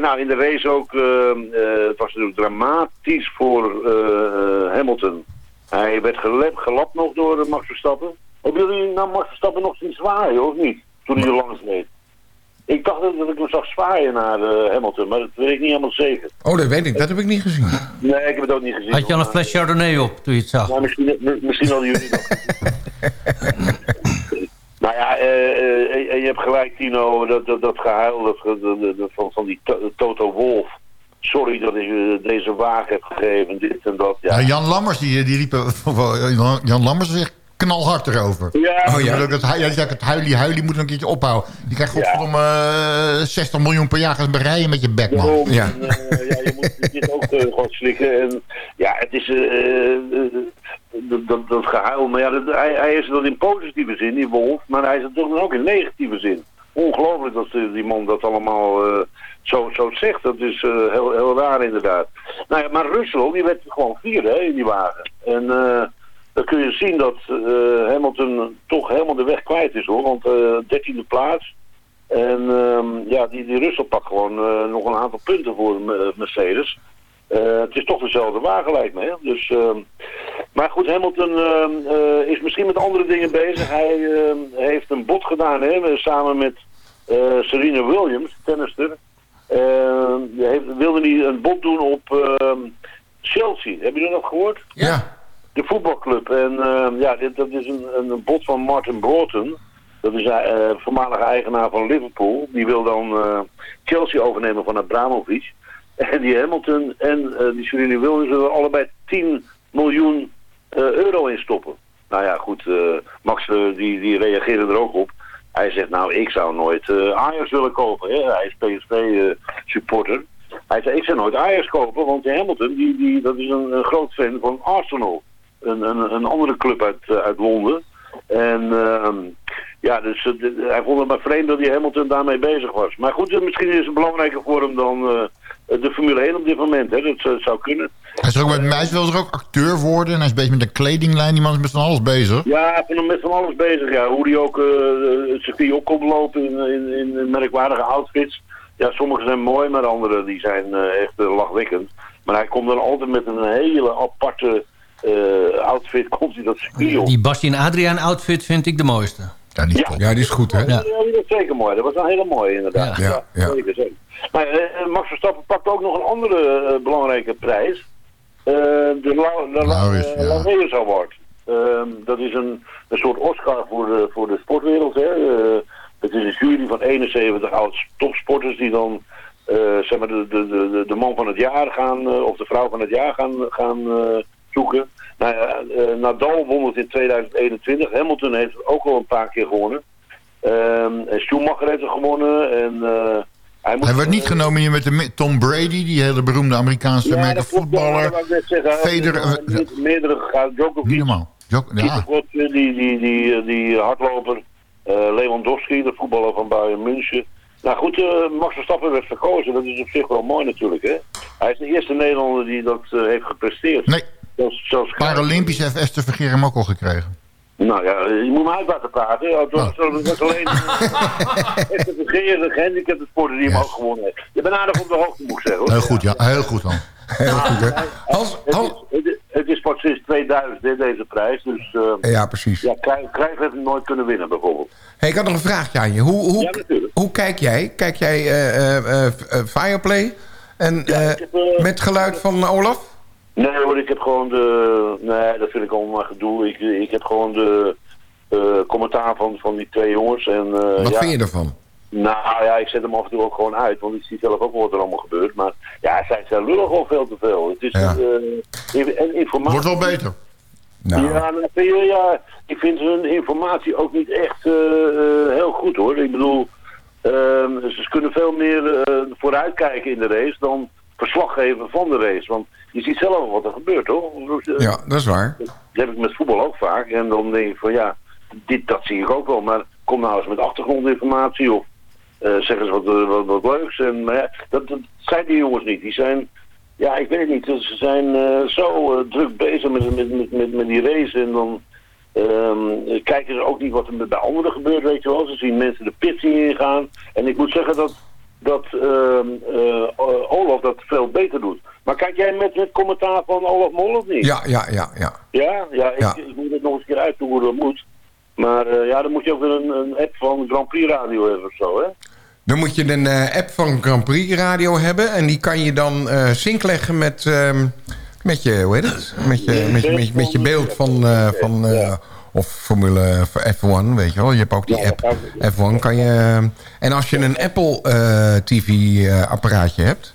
Nou, in de race ook, het was natuurlijk dramatisch voor Hamilton. Hij werd gelep, gelapt nog door Max Verstappen. Hebben jullie nou Max Verstappen nog zien zwaaien, of niet? Toen hij er langs reed. Ik dacht dat ik hem zag zwaaien naar eh, Hamilton, maar dat weet ik niet helemaal zeker. Oh, dat weet ik. Dat heb ik niet gezien. Nee, ik heb het ook niet gezien. Had je al een fles Chardonnay op toen je het zag? Nou, misschien, misschien hadden jullie nog. nou ja, eh, eh, en je hebt gelijk, Tino, dat, dat, dat gehuil dat, ge- dat- dat- dat- van, van die To- Toto Wolf. Sorry dat ik deze wagen heb gegeven, dit en dat. Ja, Ja, Jan Lammers, die, die riep... Jan Lammers echt knalhard erover. Ja. Oh, ja. Ja, die zei, het huilie, huilie moet een keertje ophouden. Die krijgt godverdomme eh, 60 miljoen per jaar. Gaat bereiden met je bek, man. Daarom, en, eh, ja, je moet dit ook eh, gewoon slikken. En ja, het is eh, eh, dat, dat, dat gehuil. Maar ja, dat, hij, hij is dat in positieve zin, die Wolf. Maar hij is het toch ook in negatieve zin. Ongelooflijk dat die man dat allemaal eh, zo, zo zegt. Dat is eh, heel, heel raar inderdaad. Nou ja, maar Russell, die werd gewoon vierde hè, in die wagen. En eh, dan kun je zien dat eh, Hamilton toch helemaal de weg kwijt is hoor. Want eh dertiende plaats. En ehm, ja, die, die Russell pakt gewoon eh, nog een aantal punten voor Mercedes. Eh, het is toch dezelfde wagen lijkt me. Hè? Dus, ehm, maar goed, Hamilton ehm, eh, is misschien met andere dingen bezig. Hij ehm, heeft een bod gedaan hè, samen met eh, Serena Williams, tennister. Heeft, wilde hij een bod doen op ehm, Chelsea. Heb je dat gehoord? Ja. De voetbalclub. En ehm, ja, dit, dat is een, een, bod van Martin Broughton. Dat is uh, voormalige eigenaar van Liverpool. Die wil dan eh, Chelsea overnemen van Abramovic. En die Hamilton en eh, die Serena Williams willen allebei 10 miljoen eh, euro in stoppen. Nou ja, goed. eh, Max eh, die, die reageerde er ook op. Hij zegt, nou, ik zou nooit eh, Ajax willen kopen. Hè? Hij is PSV-supporter. hij zei, ik zou nooit Ajax kopen, want Hamilton, die, die, dat is een groot fan van Arsenal. Een, een, een andere club uit, eh, uit Londen. En ehm, ja, dus eh, de- hij vond het maar vreemd dat die Hamilton daarmee bezig was. Maar goed, misschien is het belangrijker voor hem dan eh, de Formule 1 op dit moment. Hè? Dat zou kunnen. Hij is ook met mij wil er ook acteur worden. En hij is bezig met een kledinglijn. Die man is met van alles bezig. Ja, ben er met van alles bezig. Ja. Hoe die ook eh, het circuit op komt lopen in, in, in merkwaardige outfits. Ja, sommige zijn mooi, maar andere die zijn echt lachwekkend. Maar hij komt dan altijd met een hele aparte outfit. Komt hij dat circuit op. Die Bastien Adriaan outfit vind ik de mooiste. Ja, die, Ja. die is goed, hè? Ja. die was zeker mooi. Dat was een hele mooie inderdaad. Ja, ja. Zeker, zeker. Maar eh, Max Verstappen pakt ook nog een andere eh, belangrijke prijs. Eh, de La- de La- Laureus, eh, ja. Laureus Award. Ehm, dat is een, een soort Oscar voor de, voor de sportwereld. Hè. Eh, het is een jury van 71 oud topsporters die dan eh, zeg maar de, de, de, de man van het jaar gaan, eh, of de vrouw van het jaar gaan, gaan eh, Nou ja, eh, Nadal won het in 2021. Hamilton heeft het ook al een paar keer gewonnen. Ehm, en Schumacher heeft het gewonnen. En, eh, hij, moet, Hij werd niet genomineerd met de Tom Brady, die hele beroemde Amerikaanse Ja, voetballer. Federer, er, eh, me- meerdere gegaan. Djokovic, Niet normaal. Jok- ja. Die, die, die, die hardloper. eh, Lewandowski, de voetballer van Bayern München. Nou goed, eh, Max Verstappen werd verkozen. Dat is op zich wel mooi natuurlijk. Hè? Hij is de eerste Nederlander die dat heeft gepresteerd. Nee. Zelfs Paralympisch heeft Esther Vergeer hem ook al gekregen. Nou ja, je moet me uit laten praten. Ja, het was, het was alleen echt een vergeerde gehandicapte sporter die hem ook gewonnen heeft. Je bent aardig op de hoogte, moet ik zeggen. Hoor. Heel goed, ja. Heel goed dan. Heel goed, hè? Hans, Het Hans, is, het, is, het is pas sinds 2000, hè, deze prijs. Dus eh, ja, precies. ja, heeft hem nooit kunnen winnen, bijvoorbeeld. Hey, ik had nog een vraagje aan je. Hoe, hoe, Ja, hoe kijk jij? Kijk jij eh, eh, Fireplay? En ik heb, eh, met geluid van Olaf? Nee hoor, ik heb gewoon de... Nee, dat vind ik allemaal maar gedoe. Ik, ik heb gewoon de eh, commentaar van, van die twee jongens. En, eh, Wat ja, vind je ervan? Nou ja, ik zet hem af en toe ook gewoon uit, want ik zie zelf ook wat er allemaal gebeurt. Maar ja, zij zijn lullig al veel te veel. Het is Ja. eh, en informatie. Wordt wel beter. Nou, Ja, nou, ja, ik vind hun informatie ook niet echt heel goed hoor. Ik bedoel, ehm, ze kunnen veel meer eh, vooruitkijken in de race dan verslag geven van de race. Want je ziet zelf wat er gebeurt hoor. ja, dat is waar. Dat heb ik met voetbal ook vaak. En dan denk ik van ja, dit, dat zie ik ook wel. Maar kom nou eens met achtergrondinformatie of eh, zeg eens wat, eh, wat, wat leuks. En, maar ja, dat, dat zijn die jongens niet. Die zijn, ja, ik weet het niet. Ze zijn eh, zo druk bezig met, met, met, met, die race. En dan ehm, kijken ze ook niet wat er met- bij anderen gebeurt, weet je wel. Ze zien mensen de pit ingaan. En ik moet zeggen dat, dat ehm, eh, Olaf dat veel beter doet. Maar kijk jij met het commentaar van Olaf Mol of niet? Ja, ja, ja, ja. Ja, ja, ik, Ja. ik moet het nog eens een keer uitzoeken hoe dat moet. Maar eh, ja, dan moet je ook weer een, een app van Grand Prix Radio hebben of zo, hè? Dan moet je een eh, app van Grand Prix Radio hebben. En die kan je dan sync leggen met, ehm, met je, hoe heet het? Met je, met je, met je, met je beeld van, van of Formule F1, weet je wel. Je hebt ook die app F1 kan je... En als je een Apple eh, TV eh, apparaatje hebt...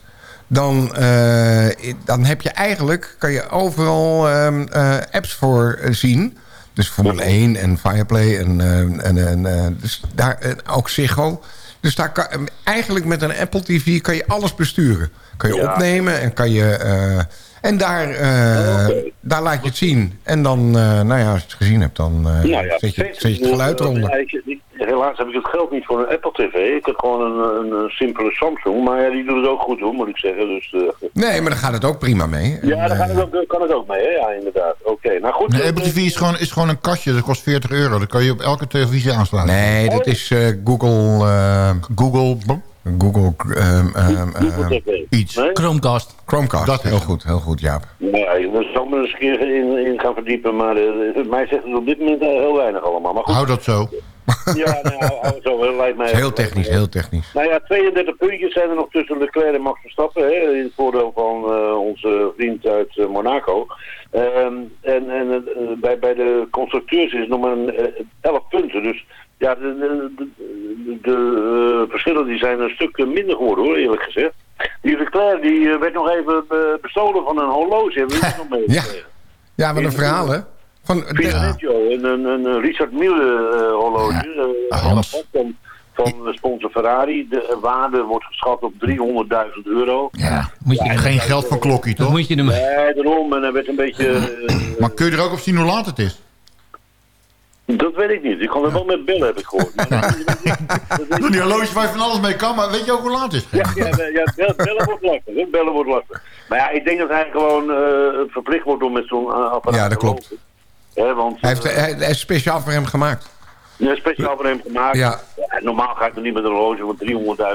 Dan, eh, dan heb je eigenlijk, kan je overal ehm, eh, apps voor zien. Dus Formule 1 en Fireplay en, en, en dus daar, en ook Ziggo. Dus daar kan, eigenlijk met een Apple TV kan je alles besturen. Kan je Ja. opnemen en kan je... en daar, eh, daar laat je het zien. En dan, eh, nou ja, als je het gezien hebt, dan eh, nou ja, zet, je, zet je het geluid eronder. helaas heb ik het geld niet voor een Apple TV. Ik heb gewoon een, een, een simpele Samsung. Maar ja, die doet het ook goed hoor, moet ik zeggen. Dus, eh, Nee, maar daar gaat het ook prima mee. ja, daar kan het, ook, kan het ook mee, hè? Ja, inderdaad. Oké, nou goed. Nee, eh, Apple TV is gewoon, is gewoon een kastje. Dat kost 40 euro. Dat kan je op elke televisie aansluiten. Nee, dat is eh, Google... eh, Google... Ehm, ehm, ehm, iets. Chromecast. Chromecast, Dat heel goed, heel goed, Jaap. Ja, daar zal ik me eens een keer in, in gaan verdiepen, maar eh, mij zegt het op dit moment eh, heel weinig allemaal. Maar goed, Hou dat zo. Ja, nou, zo, lijkt mij... Heel technisch, heel technisch. Nou ja, 32 puntjes zijn er nog tussen Leclerc en Max Verstappen, hè, in het voordeel van eh, onze vriend uit eh, Monaco. Ehm, en en eh, bij, bij de constructeurs is het nog maar een, eh, 11 punten, dus ja, de, de, de, de, verschillen die zijn een stuk minder geworden hoor, eerlijk gezegd. Die Leclerc die werd nog even bestolen van een horloge, hebben we nog mee. Ja. Ja, wat een verhaal, hè? Van, een, een, een Richard Mille eh, horloge. eh, Hans. van, van de sponsor Ferrari. De waarde wordt geschat op 300.000 euro. Ja, Moet je geen geld van klokkie, toch? moet je hem... Nee, daarom. En hij werd een beetje... eh, Maar kun je er ook op zien hoe laat het is? dat weet ik niet. Ik kan er wel met bellen, heb ik gehoord. Maar Die horloge waar je van alles mee kan, maar weet je ook hoe laat het is? ja, ja, ja, bel- bellen wordt lastig. Bellen wordt lastig. Maar ja, ik denk dat hij gewoon eh, verplicht wordt om met zo'n apparaat Ja, dat klopt. Want Hij, heeft, eh, hij, hij is speciaal voor hem gemaakt. Ja, speciaal voor hem gemaakt. Ja. Ja, normaal ga ik er niet met een horloge van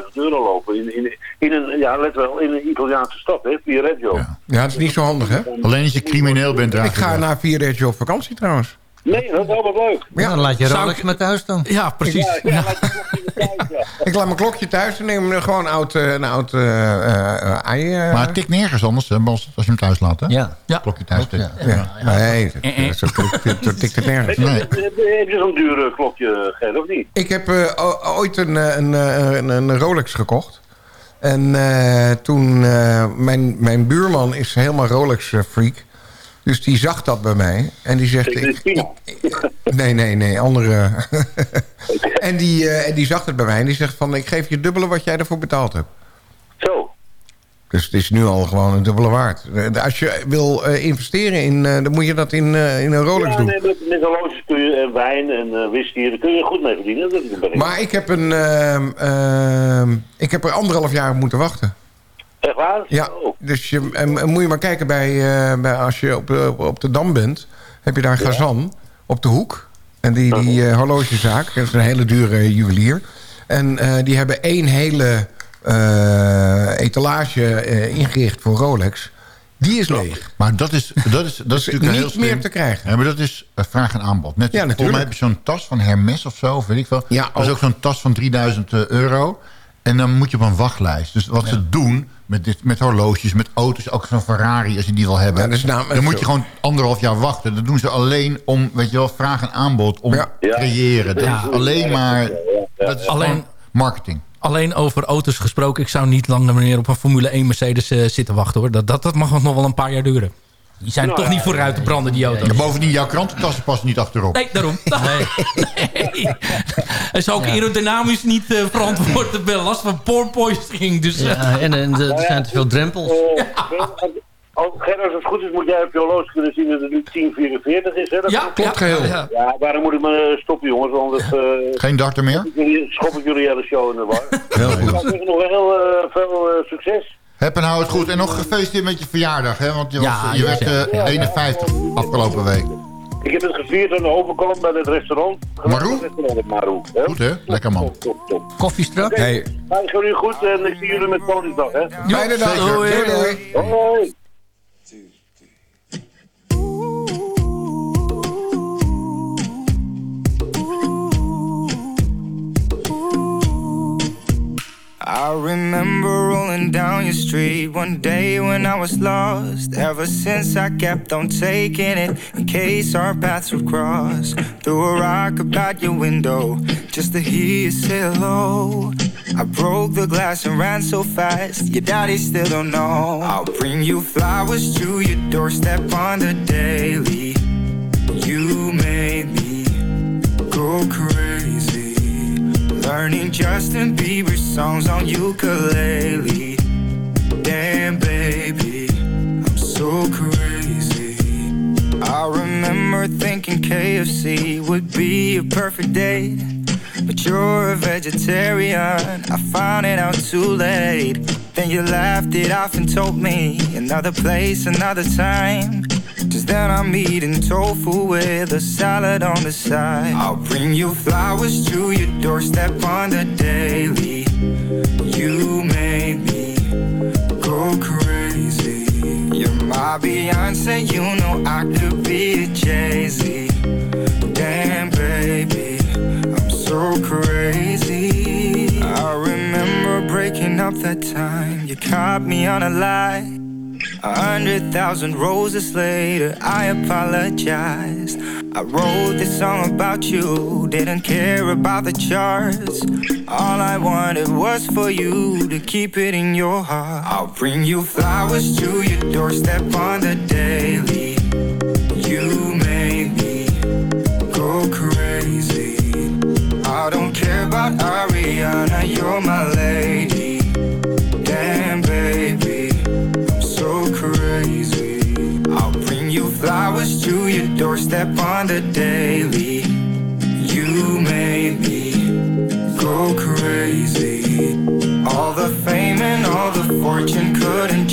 300.000 euro lopen. In, in, in een, ja, let wel, in een Italiaanse stad, hè, Viareggio. Ja, dat is niet zo handig, hè? Alleen als je crimineel bent, draag Ik ga naar Vieretje op vakantie, trouwens. Nee, dat is wel wat leuk. Ja, dan laat je Rolex ik- met thuis dan. Ja, precies. Ja, ja, ja. Ik laat mijn klokje thuis en neem gewoon een oud, eh, een oud eh, eh, eh, ei. Maar het tikt nergens anders, hè, Bas, als je hem thuis laat, hè? Ja. Ja. Klokje thuis ja. Nee, dat- zo tikt- het nergens. Nee. Heb je zo'n duur eh, klokje, Ger, of niet? Ik heb eh, ooit een, eh, een, een, een Rolex gekocht. En eh, toen, eh, mijn, mijn buurman is helemaal Rolex-freak. Dus die zag dat bij mij. En die zegt... Ik nee, nee, nee, andere... en, die, eh, en die zag het bij mij. En die zegt van... Ik geef je dubbele wat jij ervoor betaald hebt. Zo. Dus het is nu al gewoon een dubbele waard. Eh, Als je wil eh, investeren, in, dan moet je dat in, in een Rolex Ja, doen. nee, met, met horloges kun je, en wijn en whisky, daar kun je goed mee verdienen. Dat is. Maar ik heb, een, ehm, ehm, ik heb er anderhalf jaar moeten wachten. Echt waar? Ja, Oh. dus je, en, en moet je maar kijken bij, eh, bij als je op, de- op de Dam bent, heb je daar Gazan op de hoek. En die, die eh, horlogezaak, dat is een hele dure juwelier. En eh, die hebben één hele eh, etalage eh, ingericht voor Rolex. Die is leeg. Maar dat is, dat is, dat is natuurlijk niet heel slim. meer te krijgen. Ja, maar dat is vraag en aanbod. Net, Ja, natuurlijk. heb je zo'n tas van Hermes of zo, of weet ik wel. Ja, dat is ook zo'n tas van 3000 euro. En dan moet je op een wachtlijst. Dus wat ze doen met, dit, met horloges, met auto's, ook zo'n Ferrari als je die wil hebben. Ja, dat is namelijk dan moet je gewoon anderhalf jaar wachten. Dat doen ze alleen om, weet je wel, vraag en aanbod om Ja. te creëren. Dat Ja. is alleen maar, dat is Alleen- alleen marketing. Alleen over auto's gesproken. Ik zou niet langer meer op een Formule 1 Mercedes eh, zitten wachten hoor. Dat, dat, dat mag nog wel een paar jaar duren. Die zijn Nou toch ja, niet vooruit te branden, die auto's. En bovendien, jouw krantentassen passen niet achterop. Nee, daarom. Nee. Hij is ook aerodynamisch niet eh, verantwoord. bij last van porpoising. Dus, eh, Ja, en, en de- er zijn te veel drempels. Eh, Als, Ger, als het goed is, moet jij op je horloge kunnen zien dat het nu 1044 is. Hè? Dat ja, klopt geheel. Ja, Ja, daarom moet ik me eh, stoppen, jongens. Anders eh, Geen darter meer? schop ik jullie- ik hele show in de war. Heel Ik goed. zou zeggen, nog heel eh, veel eh, succes. Heb en hou het goed. En nog gefeliciteerd met je verjaardag, hè? Want je, was, Ja, je ja, werd ja. eh, 51 afgelopen week. Ik heb het gevierd aan de overkant bij het restaurant. Maroe? Hè? Goed, hè? Lekker man. Top, top, top. Koffie strak? Hey, ik ga jullie goed en ik zie jullie met Koningsdag, hè? fijne dag. doei. Hoi. I remember down your street one day when I was lost. Ever since I kept on taking it in case our paths would cross. Threw a rock about your window just to hear you say hello. I broke the glass and ran so fast, your daddy still don't know. I'll bring you flowers to your doorstep on the daily. You made me go crazy. Learning Justin Bieber songs on ukulele. Damn, baby, I'm so crazy. I remember thinking KFC would be a perfect date. But you're a vegetarian, I found it out too late. Then you laughed it off and told me another place, another time. Just then I'm eating tofu with a salad on the side. I'll bring you flowers to your doorstep on the daily. You My Beyonce, you know I could be a Jay Z. Damn, baby, I'm so crazy. I remember breaking up that time. You caught me on a lie. A hundred thousand roses later, I apologize. I wrote this song about you, didn't care about the charts. All I wanted was for you to keep it in your heart. I'll bring you flowers to your doorstep on the daily. You made me go crazy. I don't care about Ariana, you're my lady. Flowers to your doorstep on the daily. You made me go crazy. All the fame and all the fortune couldn't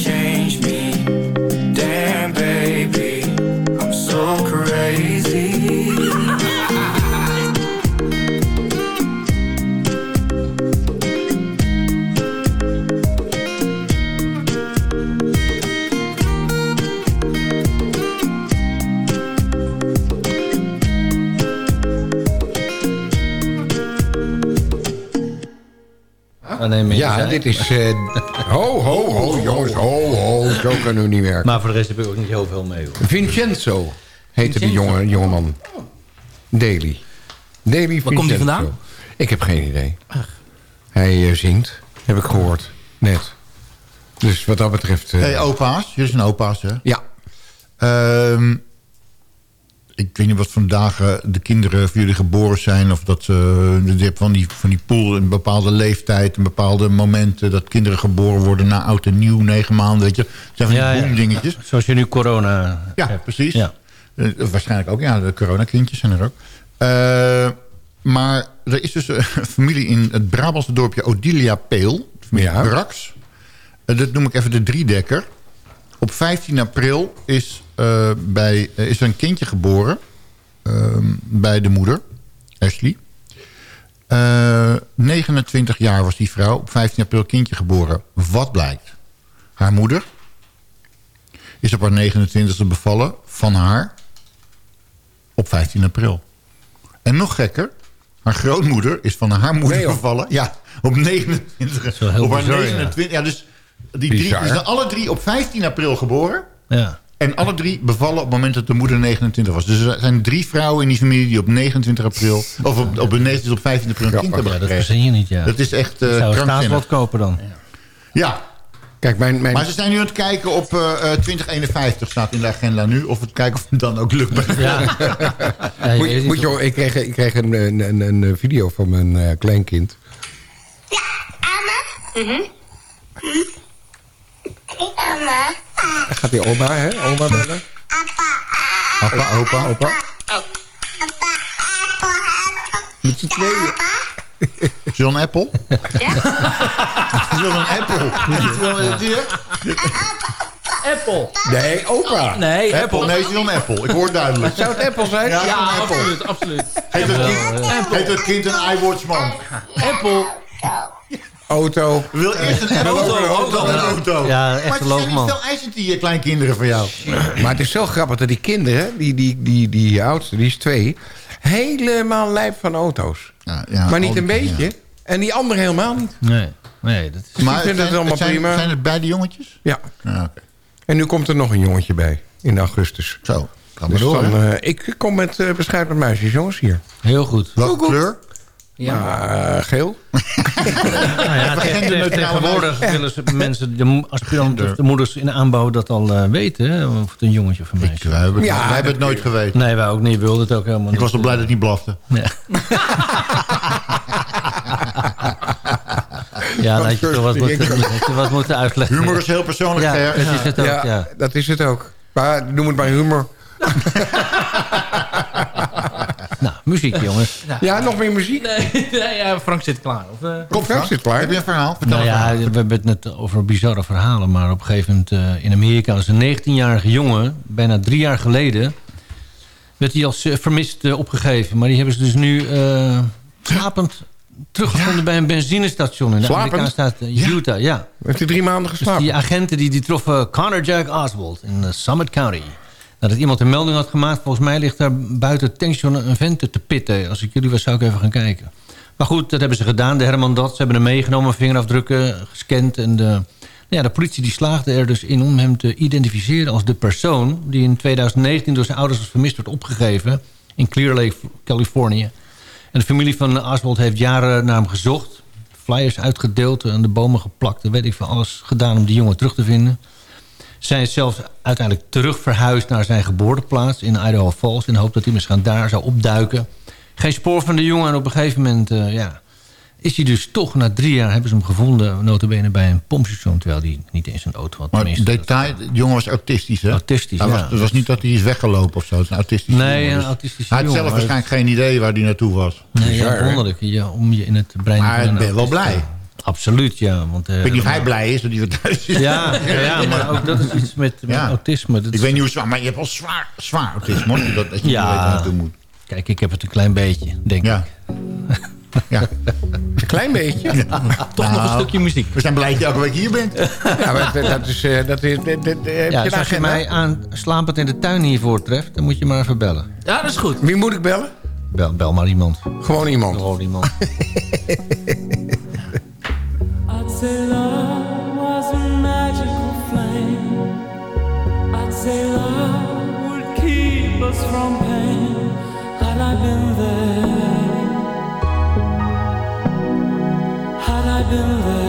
Ja, dit is... eh, ho, ho, ho, jongens, ho, ho. Zo kunnen we niet werken. Maar voor de rest heb ik ook niet heel veel mee. Hoor. Vincenzo heette die Vincenzo? jonge, jongeman. Daily. Daily Waar komt hij Vincenzo. vandaan? Ik heb geen idee. Hij eh, zingt, heb ik gehoord. Net. Dus wat dat betreft... eh, Hey, opa's. Jullie zijn opa's, hè? Ja. Ehm, ik weet niet wat vandaag eh, de kinderen voor jullie geboren zijn... of dat je hebt van die, van die pool een bepaalde leeftijd... een bepaalde momenten dat kinderen geboren worden... na oud en nieuw, negen maanden, weet je. Het zijn van die Ja, ja. boomdingetjes. Zoals je nu corona Ja, hebt. precies. Ja. Eh, waarschijnlijk ook, ja, de coronakindjes zijn er ook. Eh, maar er is dus een familie in het Brabantse dorpje Odilia Peel. Familie Ja. Brax. Eh, dat noem ik even de driedekker. Op 15 april is, eh, bij, eh, is er een kindje geboren ehm, bij de moeder, Ashley. Eh, 29 jaar was die vrouw. Op 15 april kindje geboren. Wat blijkt? Haar moeder is op haar 29e bevallen van haar op 15 april. En nog gekker, haar grootmoeder is van haar moeder Nee, bevallen. Ja, op 29. wel heel op haar bizar, ja. 29. Ja. dus die drie Bizar. die zijn alle drie op 15 april geboren. Ja. En alle drie bevallen op het moment dat de moeder 29 was. Dus er zijn drie vrouwen in die familie die op 29 april... of op, op, de 19, op 15 april een kind hebben Ja, dat verzin je niet, ja. Dat is echt eh Ik zou staatslot kopen dan. Ja, Kijk, mijn... mijn maar ze zijn nu aan het kijken op eh, eh, 2051 staat in de agenda nu. Of het kijken of het dan ook lukt. bij- Ja. Ja, je moet, je- moet je, ik kreeg, ik kreeg een, een, een, een video van mijn eh, kleinkind. Dan gaat die oma, hè? Oma bellen. Opa, opa, opa. Met z'n tweeën. John Apple? Ja. John Apple. Apple. Nee, opa. Nee, Apple, Apple. nee, John Apple. Ik hoor het duidelijk. Zou het Apple zijn? Ja, Ja, Apple. absoluut, absoluut. Heet het, kind, heet het kind een iWatchman? Apple. Auto. Wil eerst een Auto, auto. dan een auto. Ja, echt maar een ze zijn die eh, kleinkinderen van jou. Maar het is zo grappig dat die kinderen, die, die, die, die oudste, die is twee... helemaal lijp van auto's. Ja, ja, maar niet een beetje. En die andere helemaal niet. Nee, nee, dat is... Maar Ik vind het zijn, allemaal zijn, prima. Zijn het beide jongetjes? Ja. Ja, oké. En nu komt er nog een jongetje bij. In augustus. Zo, we Dus door. dan, hè? eh, ik kom met uh, beschuit meisjes, jongens, hier. Heel goed. Welke kleur? Ja, geel. Nou ja, tegenwoordig willen ze mensen, de mo- aspiranten of de moeders in de aanbouw dat al eh, weten. Of het een jongetje of een Ik, meisje. wij hebben, het- Ja, wij hebben het dat- nooit geweten. Nee, wij ook niet. We wilden het ook helemaal Ik was wel blij dat het niet blafte. Ja. Ja, had je toch wat moeten, wat moeten uitleggen. Humor is heel persoonlijk, Ja, dat is het ook, Ja, ja. dat is het ook. Maar noem het maar humor. Nou, muziek jongens. Ja, nog meer muziek. Nee, nee, ja, Frank zit klaar. Of, eh, Kom, Frank zit klaar. Heb je een verhaal? Vertel Nou een ja, verhaal. we hebben het net over bizarre verhalen. Maar op een gegeven moment eh, in Amerika was een 19-jarige jongen... bijna drie jaar geleden... werd hij als eh, vermist opgegeven. Maar die hebben ze dus nu eh, slapend teruggevonden bij een benzinestation in de Slapend? Amerikaanse staat Utah. Ja. Heeft hij drie maanden Dus geslapen? die agenten die, die troffen Connor Jack Oswald in Summit County. Nadat iemand een melding had gemaakt... volgens mij ligt daar buiten het tankstation een vent te pitten. Als ik jullie was, zou ik even gaan kijken. Maar goed, dat hebben ze gedaan, de Herman Dat. Ze hebben hem meegenomen, vingerafdrukken, gescand. En de, nou ja, de politie die slaagde er dus in om hem te identificeren als de persoon... die in 2019 door zijn ouders als vermist wordt opgegeven... in Clear Lake, Californië. En de familie van Oswald heeft jaren naar hem gezocht. Flyers uitgedeeld, aan de bomen geplakt. weet ik van alles gedaan om die jongen terug te vinden. Zij is zelfs uiteindelijk terug verhuisd naar zijn geboorteplaats in Idaho Falls... in de hoop dat hij misschien daar zou opduiken. Geen spoor van de jongen en op een gegeven moment... eh, ja, is hij dus toch, na drie jaar hebben ze hem gevonden... notabene bij een pompstation, terwijl hij niet eens een auto had. Maar Tenminste, detail, de jongen was autistisch, hè? Autistisch, Hij ja. was, Het was niet dat hij is weggelopen of zo. Het is een autistisch Nee, jongen, een dus Hij had jongen, zelf waarschijnlijk geen idee waar hij naartoe was. Nee, Bizar, wonderlijk. Ja, om je in het brein... Maar ik ben wel blij. Eh, Absoluut, ja. Want, eh, Ik weet niet of hij blij is dat hij weer thuis is. Ja, ja, maar ook dat is iets met, met Ja. autisme. Dat Ik weet niet hoe zwaar, maar je hebt al zwaar, zwaar autisme. hoor, Dat, dat je Ja. niet weet waar je naartoe moet. Kijk, ik heb het een klein beetje, denk Ja. Ja. Een klein beetje. Toch nog een stukje muziek. We zijn blij dat je elke week hier bent. Ja, maar dat, is... eh, dat is dat, dat, heb Ja, je dus als je mij aan slapend in de tuin hiervoor treft... dan moet je maar even bellen. Ja, dat is goed. Wie moet ik bellen? Bel, bel maar iemand. Gewoon iemand. Gewoon iemand. Say love was a magical flame. I'd say love would keep us from pain. Had I been there, had I been there,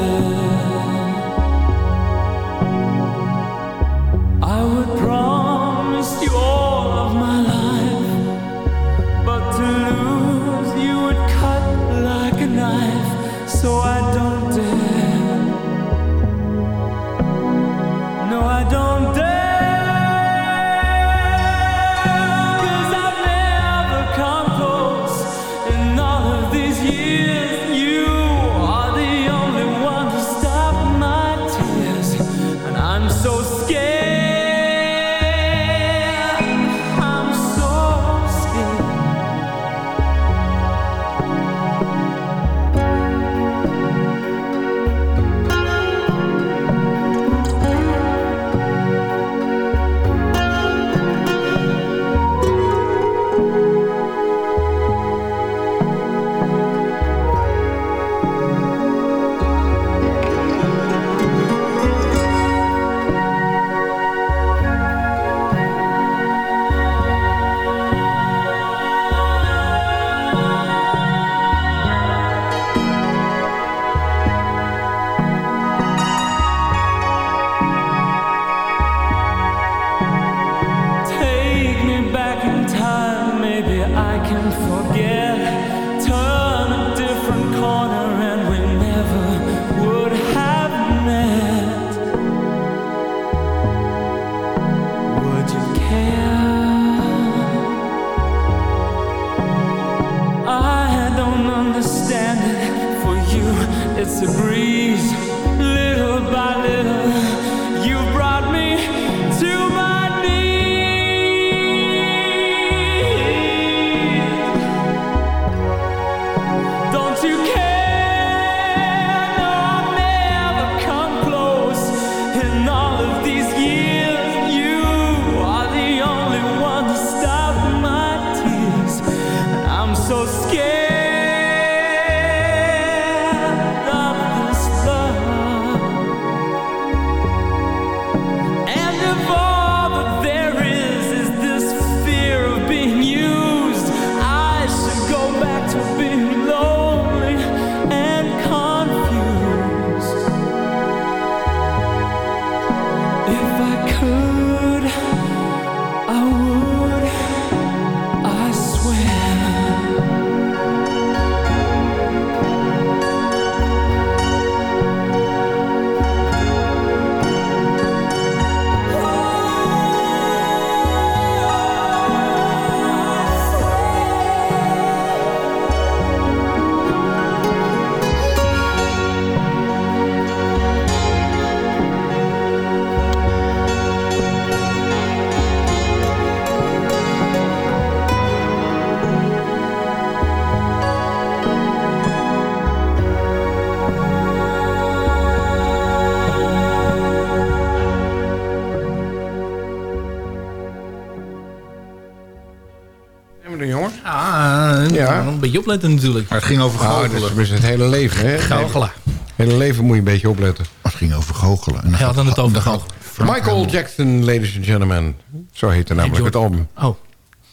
Ja, Ja. een beetje opletten natuurlijk. Maar het ging over Nou, goochelen. dat is het hele leven, hè? Goochelen. Het hele leven moet je een beetje opletten. Het ging over goochelen. En dan had gaat- het over dan goochelen. Michael Jackson, ladies and gentlemen. Zo heet het namelijk, het album. Oh.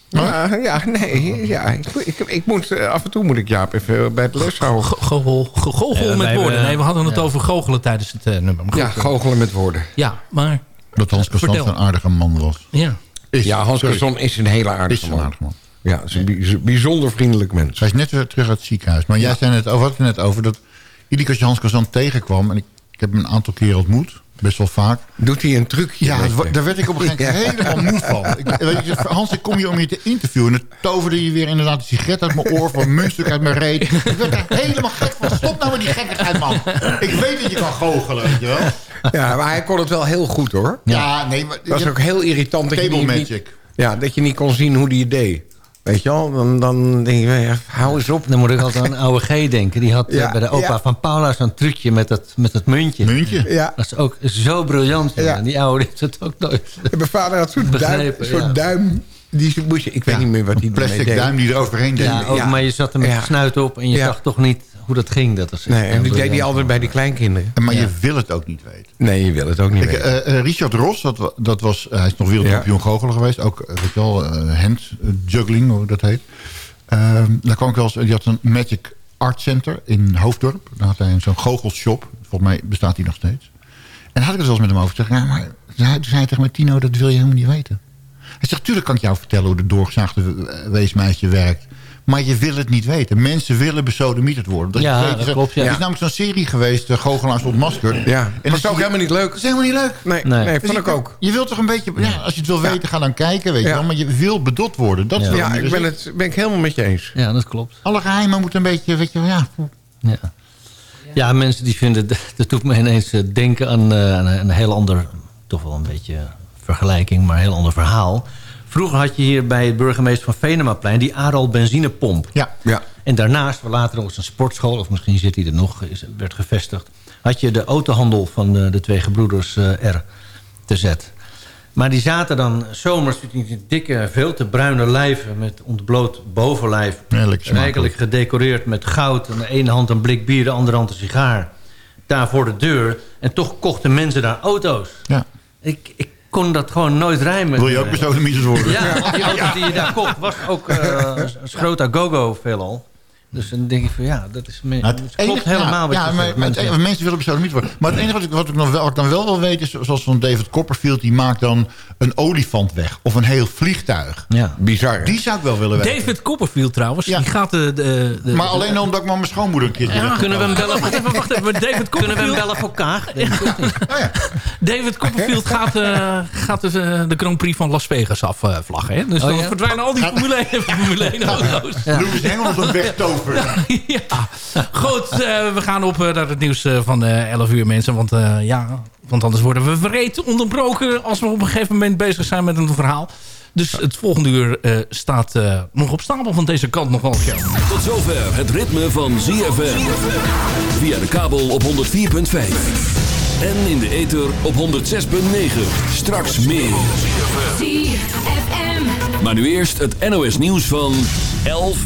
Ja, ja, nee, ja. Ik, ik, ik moet, eh, af en toe moet ik Jaap even bij het les houden. Goochel, Ja, met woorden. Nee, we hadden het ja. over goochelen tijdens het eh, nummer. Ja, goed, goochelen met woorden. ja, maar... Dat Hans Vertel. een aardige man was. Ja. Is, Ja, Hans sorry, Persson is een hele is aardige een man. aardige man. Ja, is een bij- bijzonder vriendelijk mens. Hij is net weer terug uit het ziekenhuis. Maar jij zei net over, had het net over dat iedere keer als je Hans Castant tegenkwam... en ik, ik heb hem een aantal keer ontmoet, best wel vaak... Doet hij een trucje? Ja, daar werd ik op een gegeven moment helemaal moe van. Ik, weet je, Hans, ik kom hier om je te interviewen. En dan toverde je weer inderdaad een sigaret uit mijn oor... of een muntstuk uit mijn reet. Ik werd er helemaal gek van. Stop nou met die gekkigheid, man. Ik weet dat je kan goochelen, weet je wel. Ja, maar hij kon het wel heel goed, hoor. Ja, nee, maar... Het was ook heel irritant dat je, Table niet, magic. ja, dat je niet kon zien hoe hij het deed. Weet je wel? Dan, dan denk je, ja, hou eens op. Dan moet ik altijd aan oude G denken. Die had eh, Ja, bij de opa ja. van Paula zo'n trucje met dat, met dat muntje. Muntje? Ja. Dat is ook zo briljant. Ja. Die oude heeft het ook nooit. Mijn vader had zo'n duim, ja. duim die moest je, ik weet niet meer wat hij Een plastic deed. duim die er overheen deed. Ja, ook, Ja. maar je zat er met Ja. je snuit op en je Ja. zag toch niet hoe dat ging. Dat was Nee, en die deed hij altijd bij die kleinkinderen. Maar je wil het ook niet weten. Nee, je wil het ook niet Ik, weten. eh, eh, Richard Ros, dat, dat was, hij is nog wereldkampioen goochelen geweest. Ook, eh, weet je wel, eh, hand eh, juggling, hoe dat heet. Ehm, daar kwam ik wel eens, die had een Magic Art Center in Hoofddorp. Daar had hij zo'n goochelshop. Volgens mij bestaat die nog steeds. En daar had ik het wel eens met hem over. Zeg, ja, maar zei hij tegen mij, Tino, dat wil je helemaal niet weten. Hij zegt, tuurlijk kan ik jou vertellen hoe de doorgezaagde eh, weesmeisje werkt. Maar je wil het niet weten. Mensen willen besodemieterd worden. Dat Ja, dat er- klopt, ja. Er is namelijk zo'n serie geweest, de Goochelaars ontmaskerd. ja, En dat is ook helemaal niet leuk. Dat is helemaal niet leuk. Nee, Nee. nee, Dus vond ik je- ook. Je wilt toch een beetje... Ja, als je het wil weten, ga dan kijken, weet je wel. Maar je wil bedot worden. Dat Ja. Ja, ik ben gezegd. het ben ik helemaal met je eens. Ja, dat klopt. Alle geheimen moeten een beetje, weet je wel, ja... Ja. ja, mensen die vinden... Dat doet me ineens eh, denken aan eh, aan een, een heel ander... Toch wel een beetje vergelijking, maar een heel ander verhaal. Vroeger had je hier bij het burgemeester van Venemaplein... die Aral benzinepomp. Ja. Ja. En daarnaast, waar later nog eens een sportschool... of misschien zit hij er nog, is, werd gevestigd... had je de autohandel van de, de twee gebroeders eh, R te zet. Maar die zaten dan zomers in die dikke, veel te bruine lijven... met ontbloot bovenlijf. Rijkelijk gedecoreerd met goud. Aan de ene hand een blik bier, de andere hand een sigaar. Daar voor de deur. En toch kochten mensen daar auto's. ja. Ik, ik kon dat gewoon nooit rijmen. Wil je ook besodemieterd worden? Ja, die auto die je daar kocht was ook eh een Schrota Go-Go veelal. Dus dan denk ik van ja, dat is me, Nou, het klopt helemaal wat ja, je maar, zegt. maar het Mensen- enige- mensen willen besodemiet worden. Maar het enige wat ik, wat ik, nog wel, wat ik dan wel wil weten... is zoals van David Copperfield... die maakt dan een olifant weg. Of een heel vliegtuig. ja. Bizar. Die zou ik wel willen weten. David Copperfield trouwens, Ja. die gaat de... de, de Maar alleen omdat ik maar mijn schoonmoeder een keertje weg- Kunnen we hem bellen? Wacht even, wacht even. David Kunnen we hem Copperfield, bellen voor Kaag? Ja. David Copperfield gaat, eh, gaat dus, eh, de Grand Prix van Las Vegas afvlaggen. hè? Dus Oh, dan ja? verdwijnen al die Formule 1, Formule 1 auto's. Lewis Hamilton ja. Goed, eh, we gaan op eh, naar het nieuws eh, van eh 11 uur mensen. Want, eh, ja, want anders worden we verreed onderbroken... als we op een gegeven moment bezig zijn met een verhaal. Dus het volgende uur eh, staat eh, nog op stapel van deze kant nog wel. Tot zover het ritme van ZFM. Via de kabel op 104.5. En in de ether op 106.9. Straks meer. Maar nu eerst het NOS nieuws van 11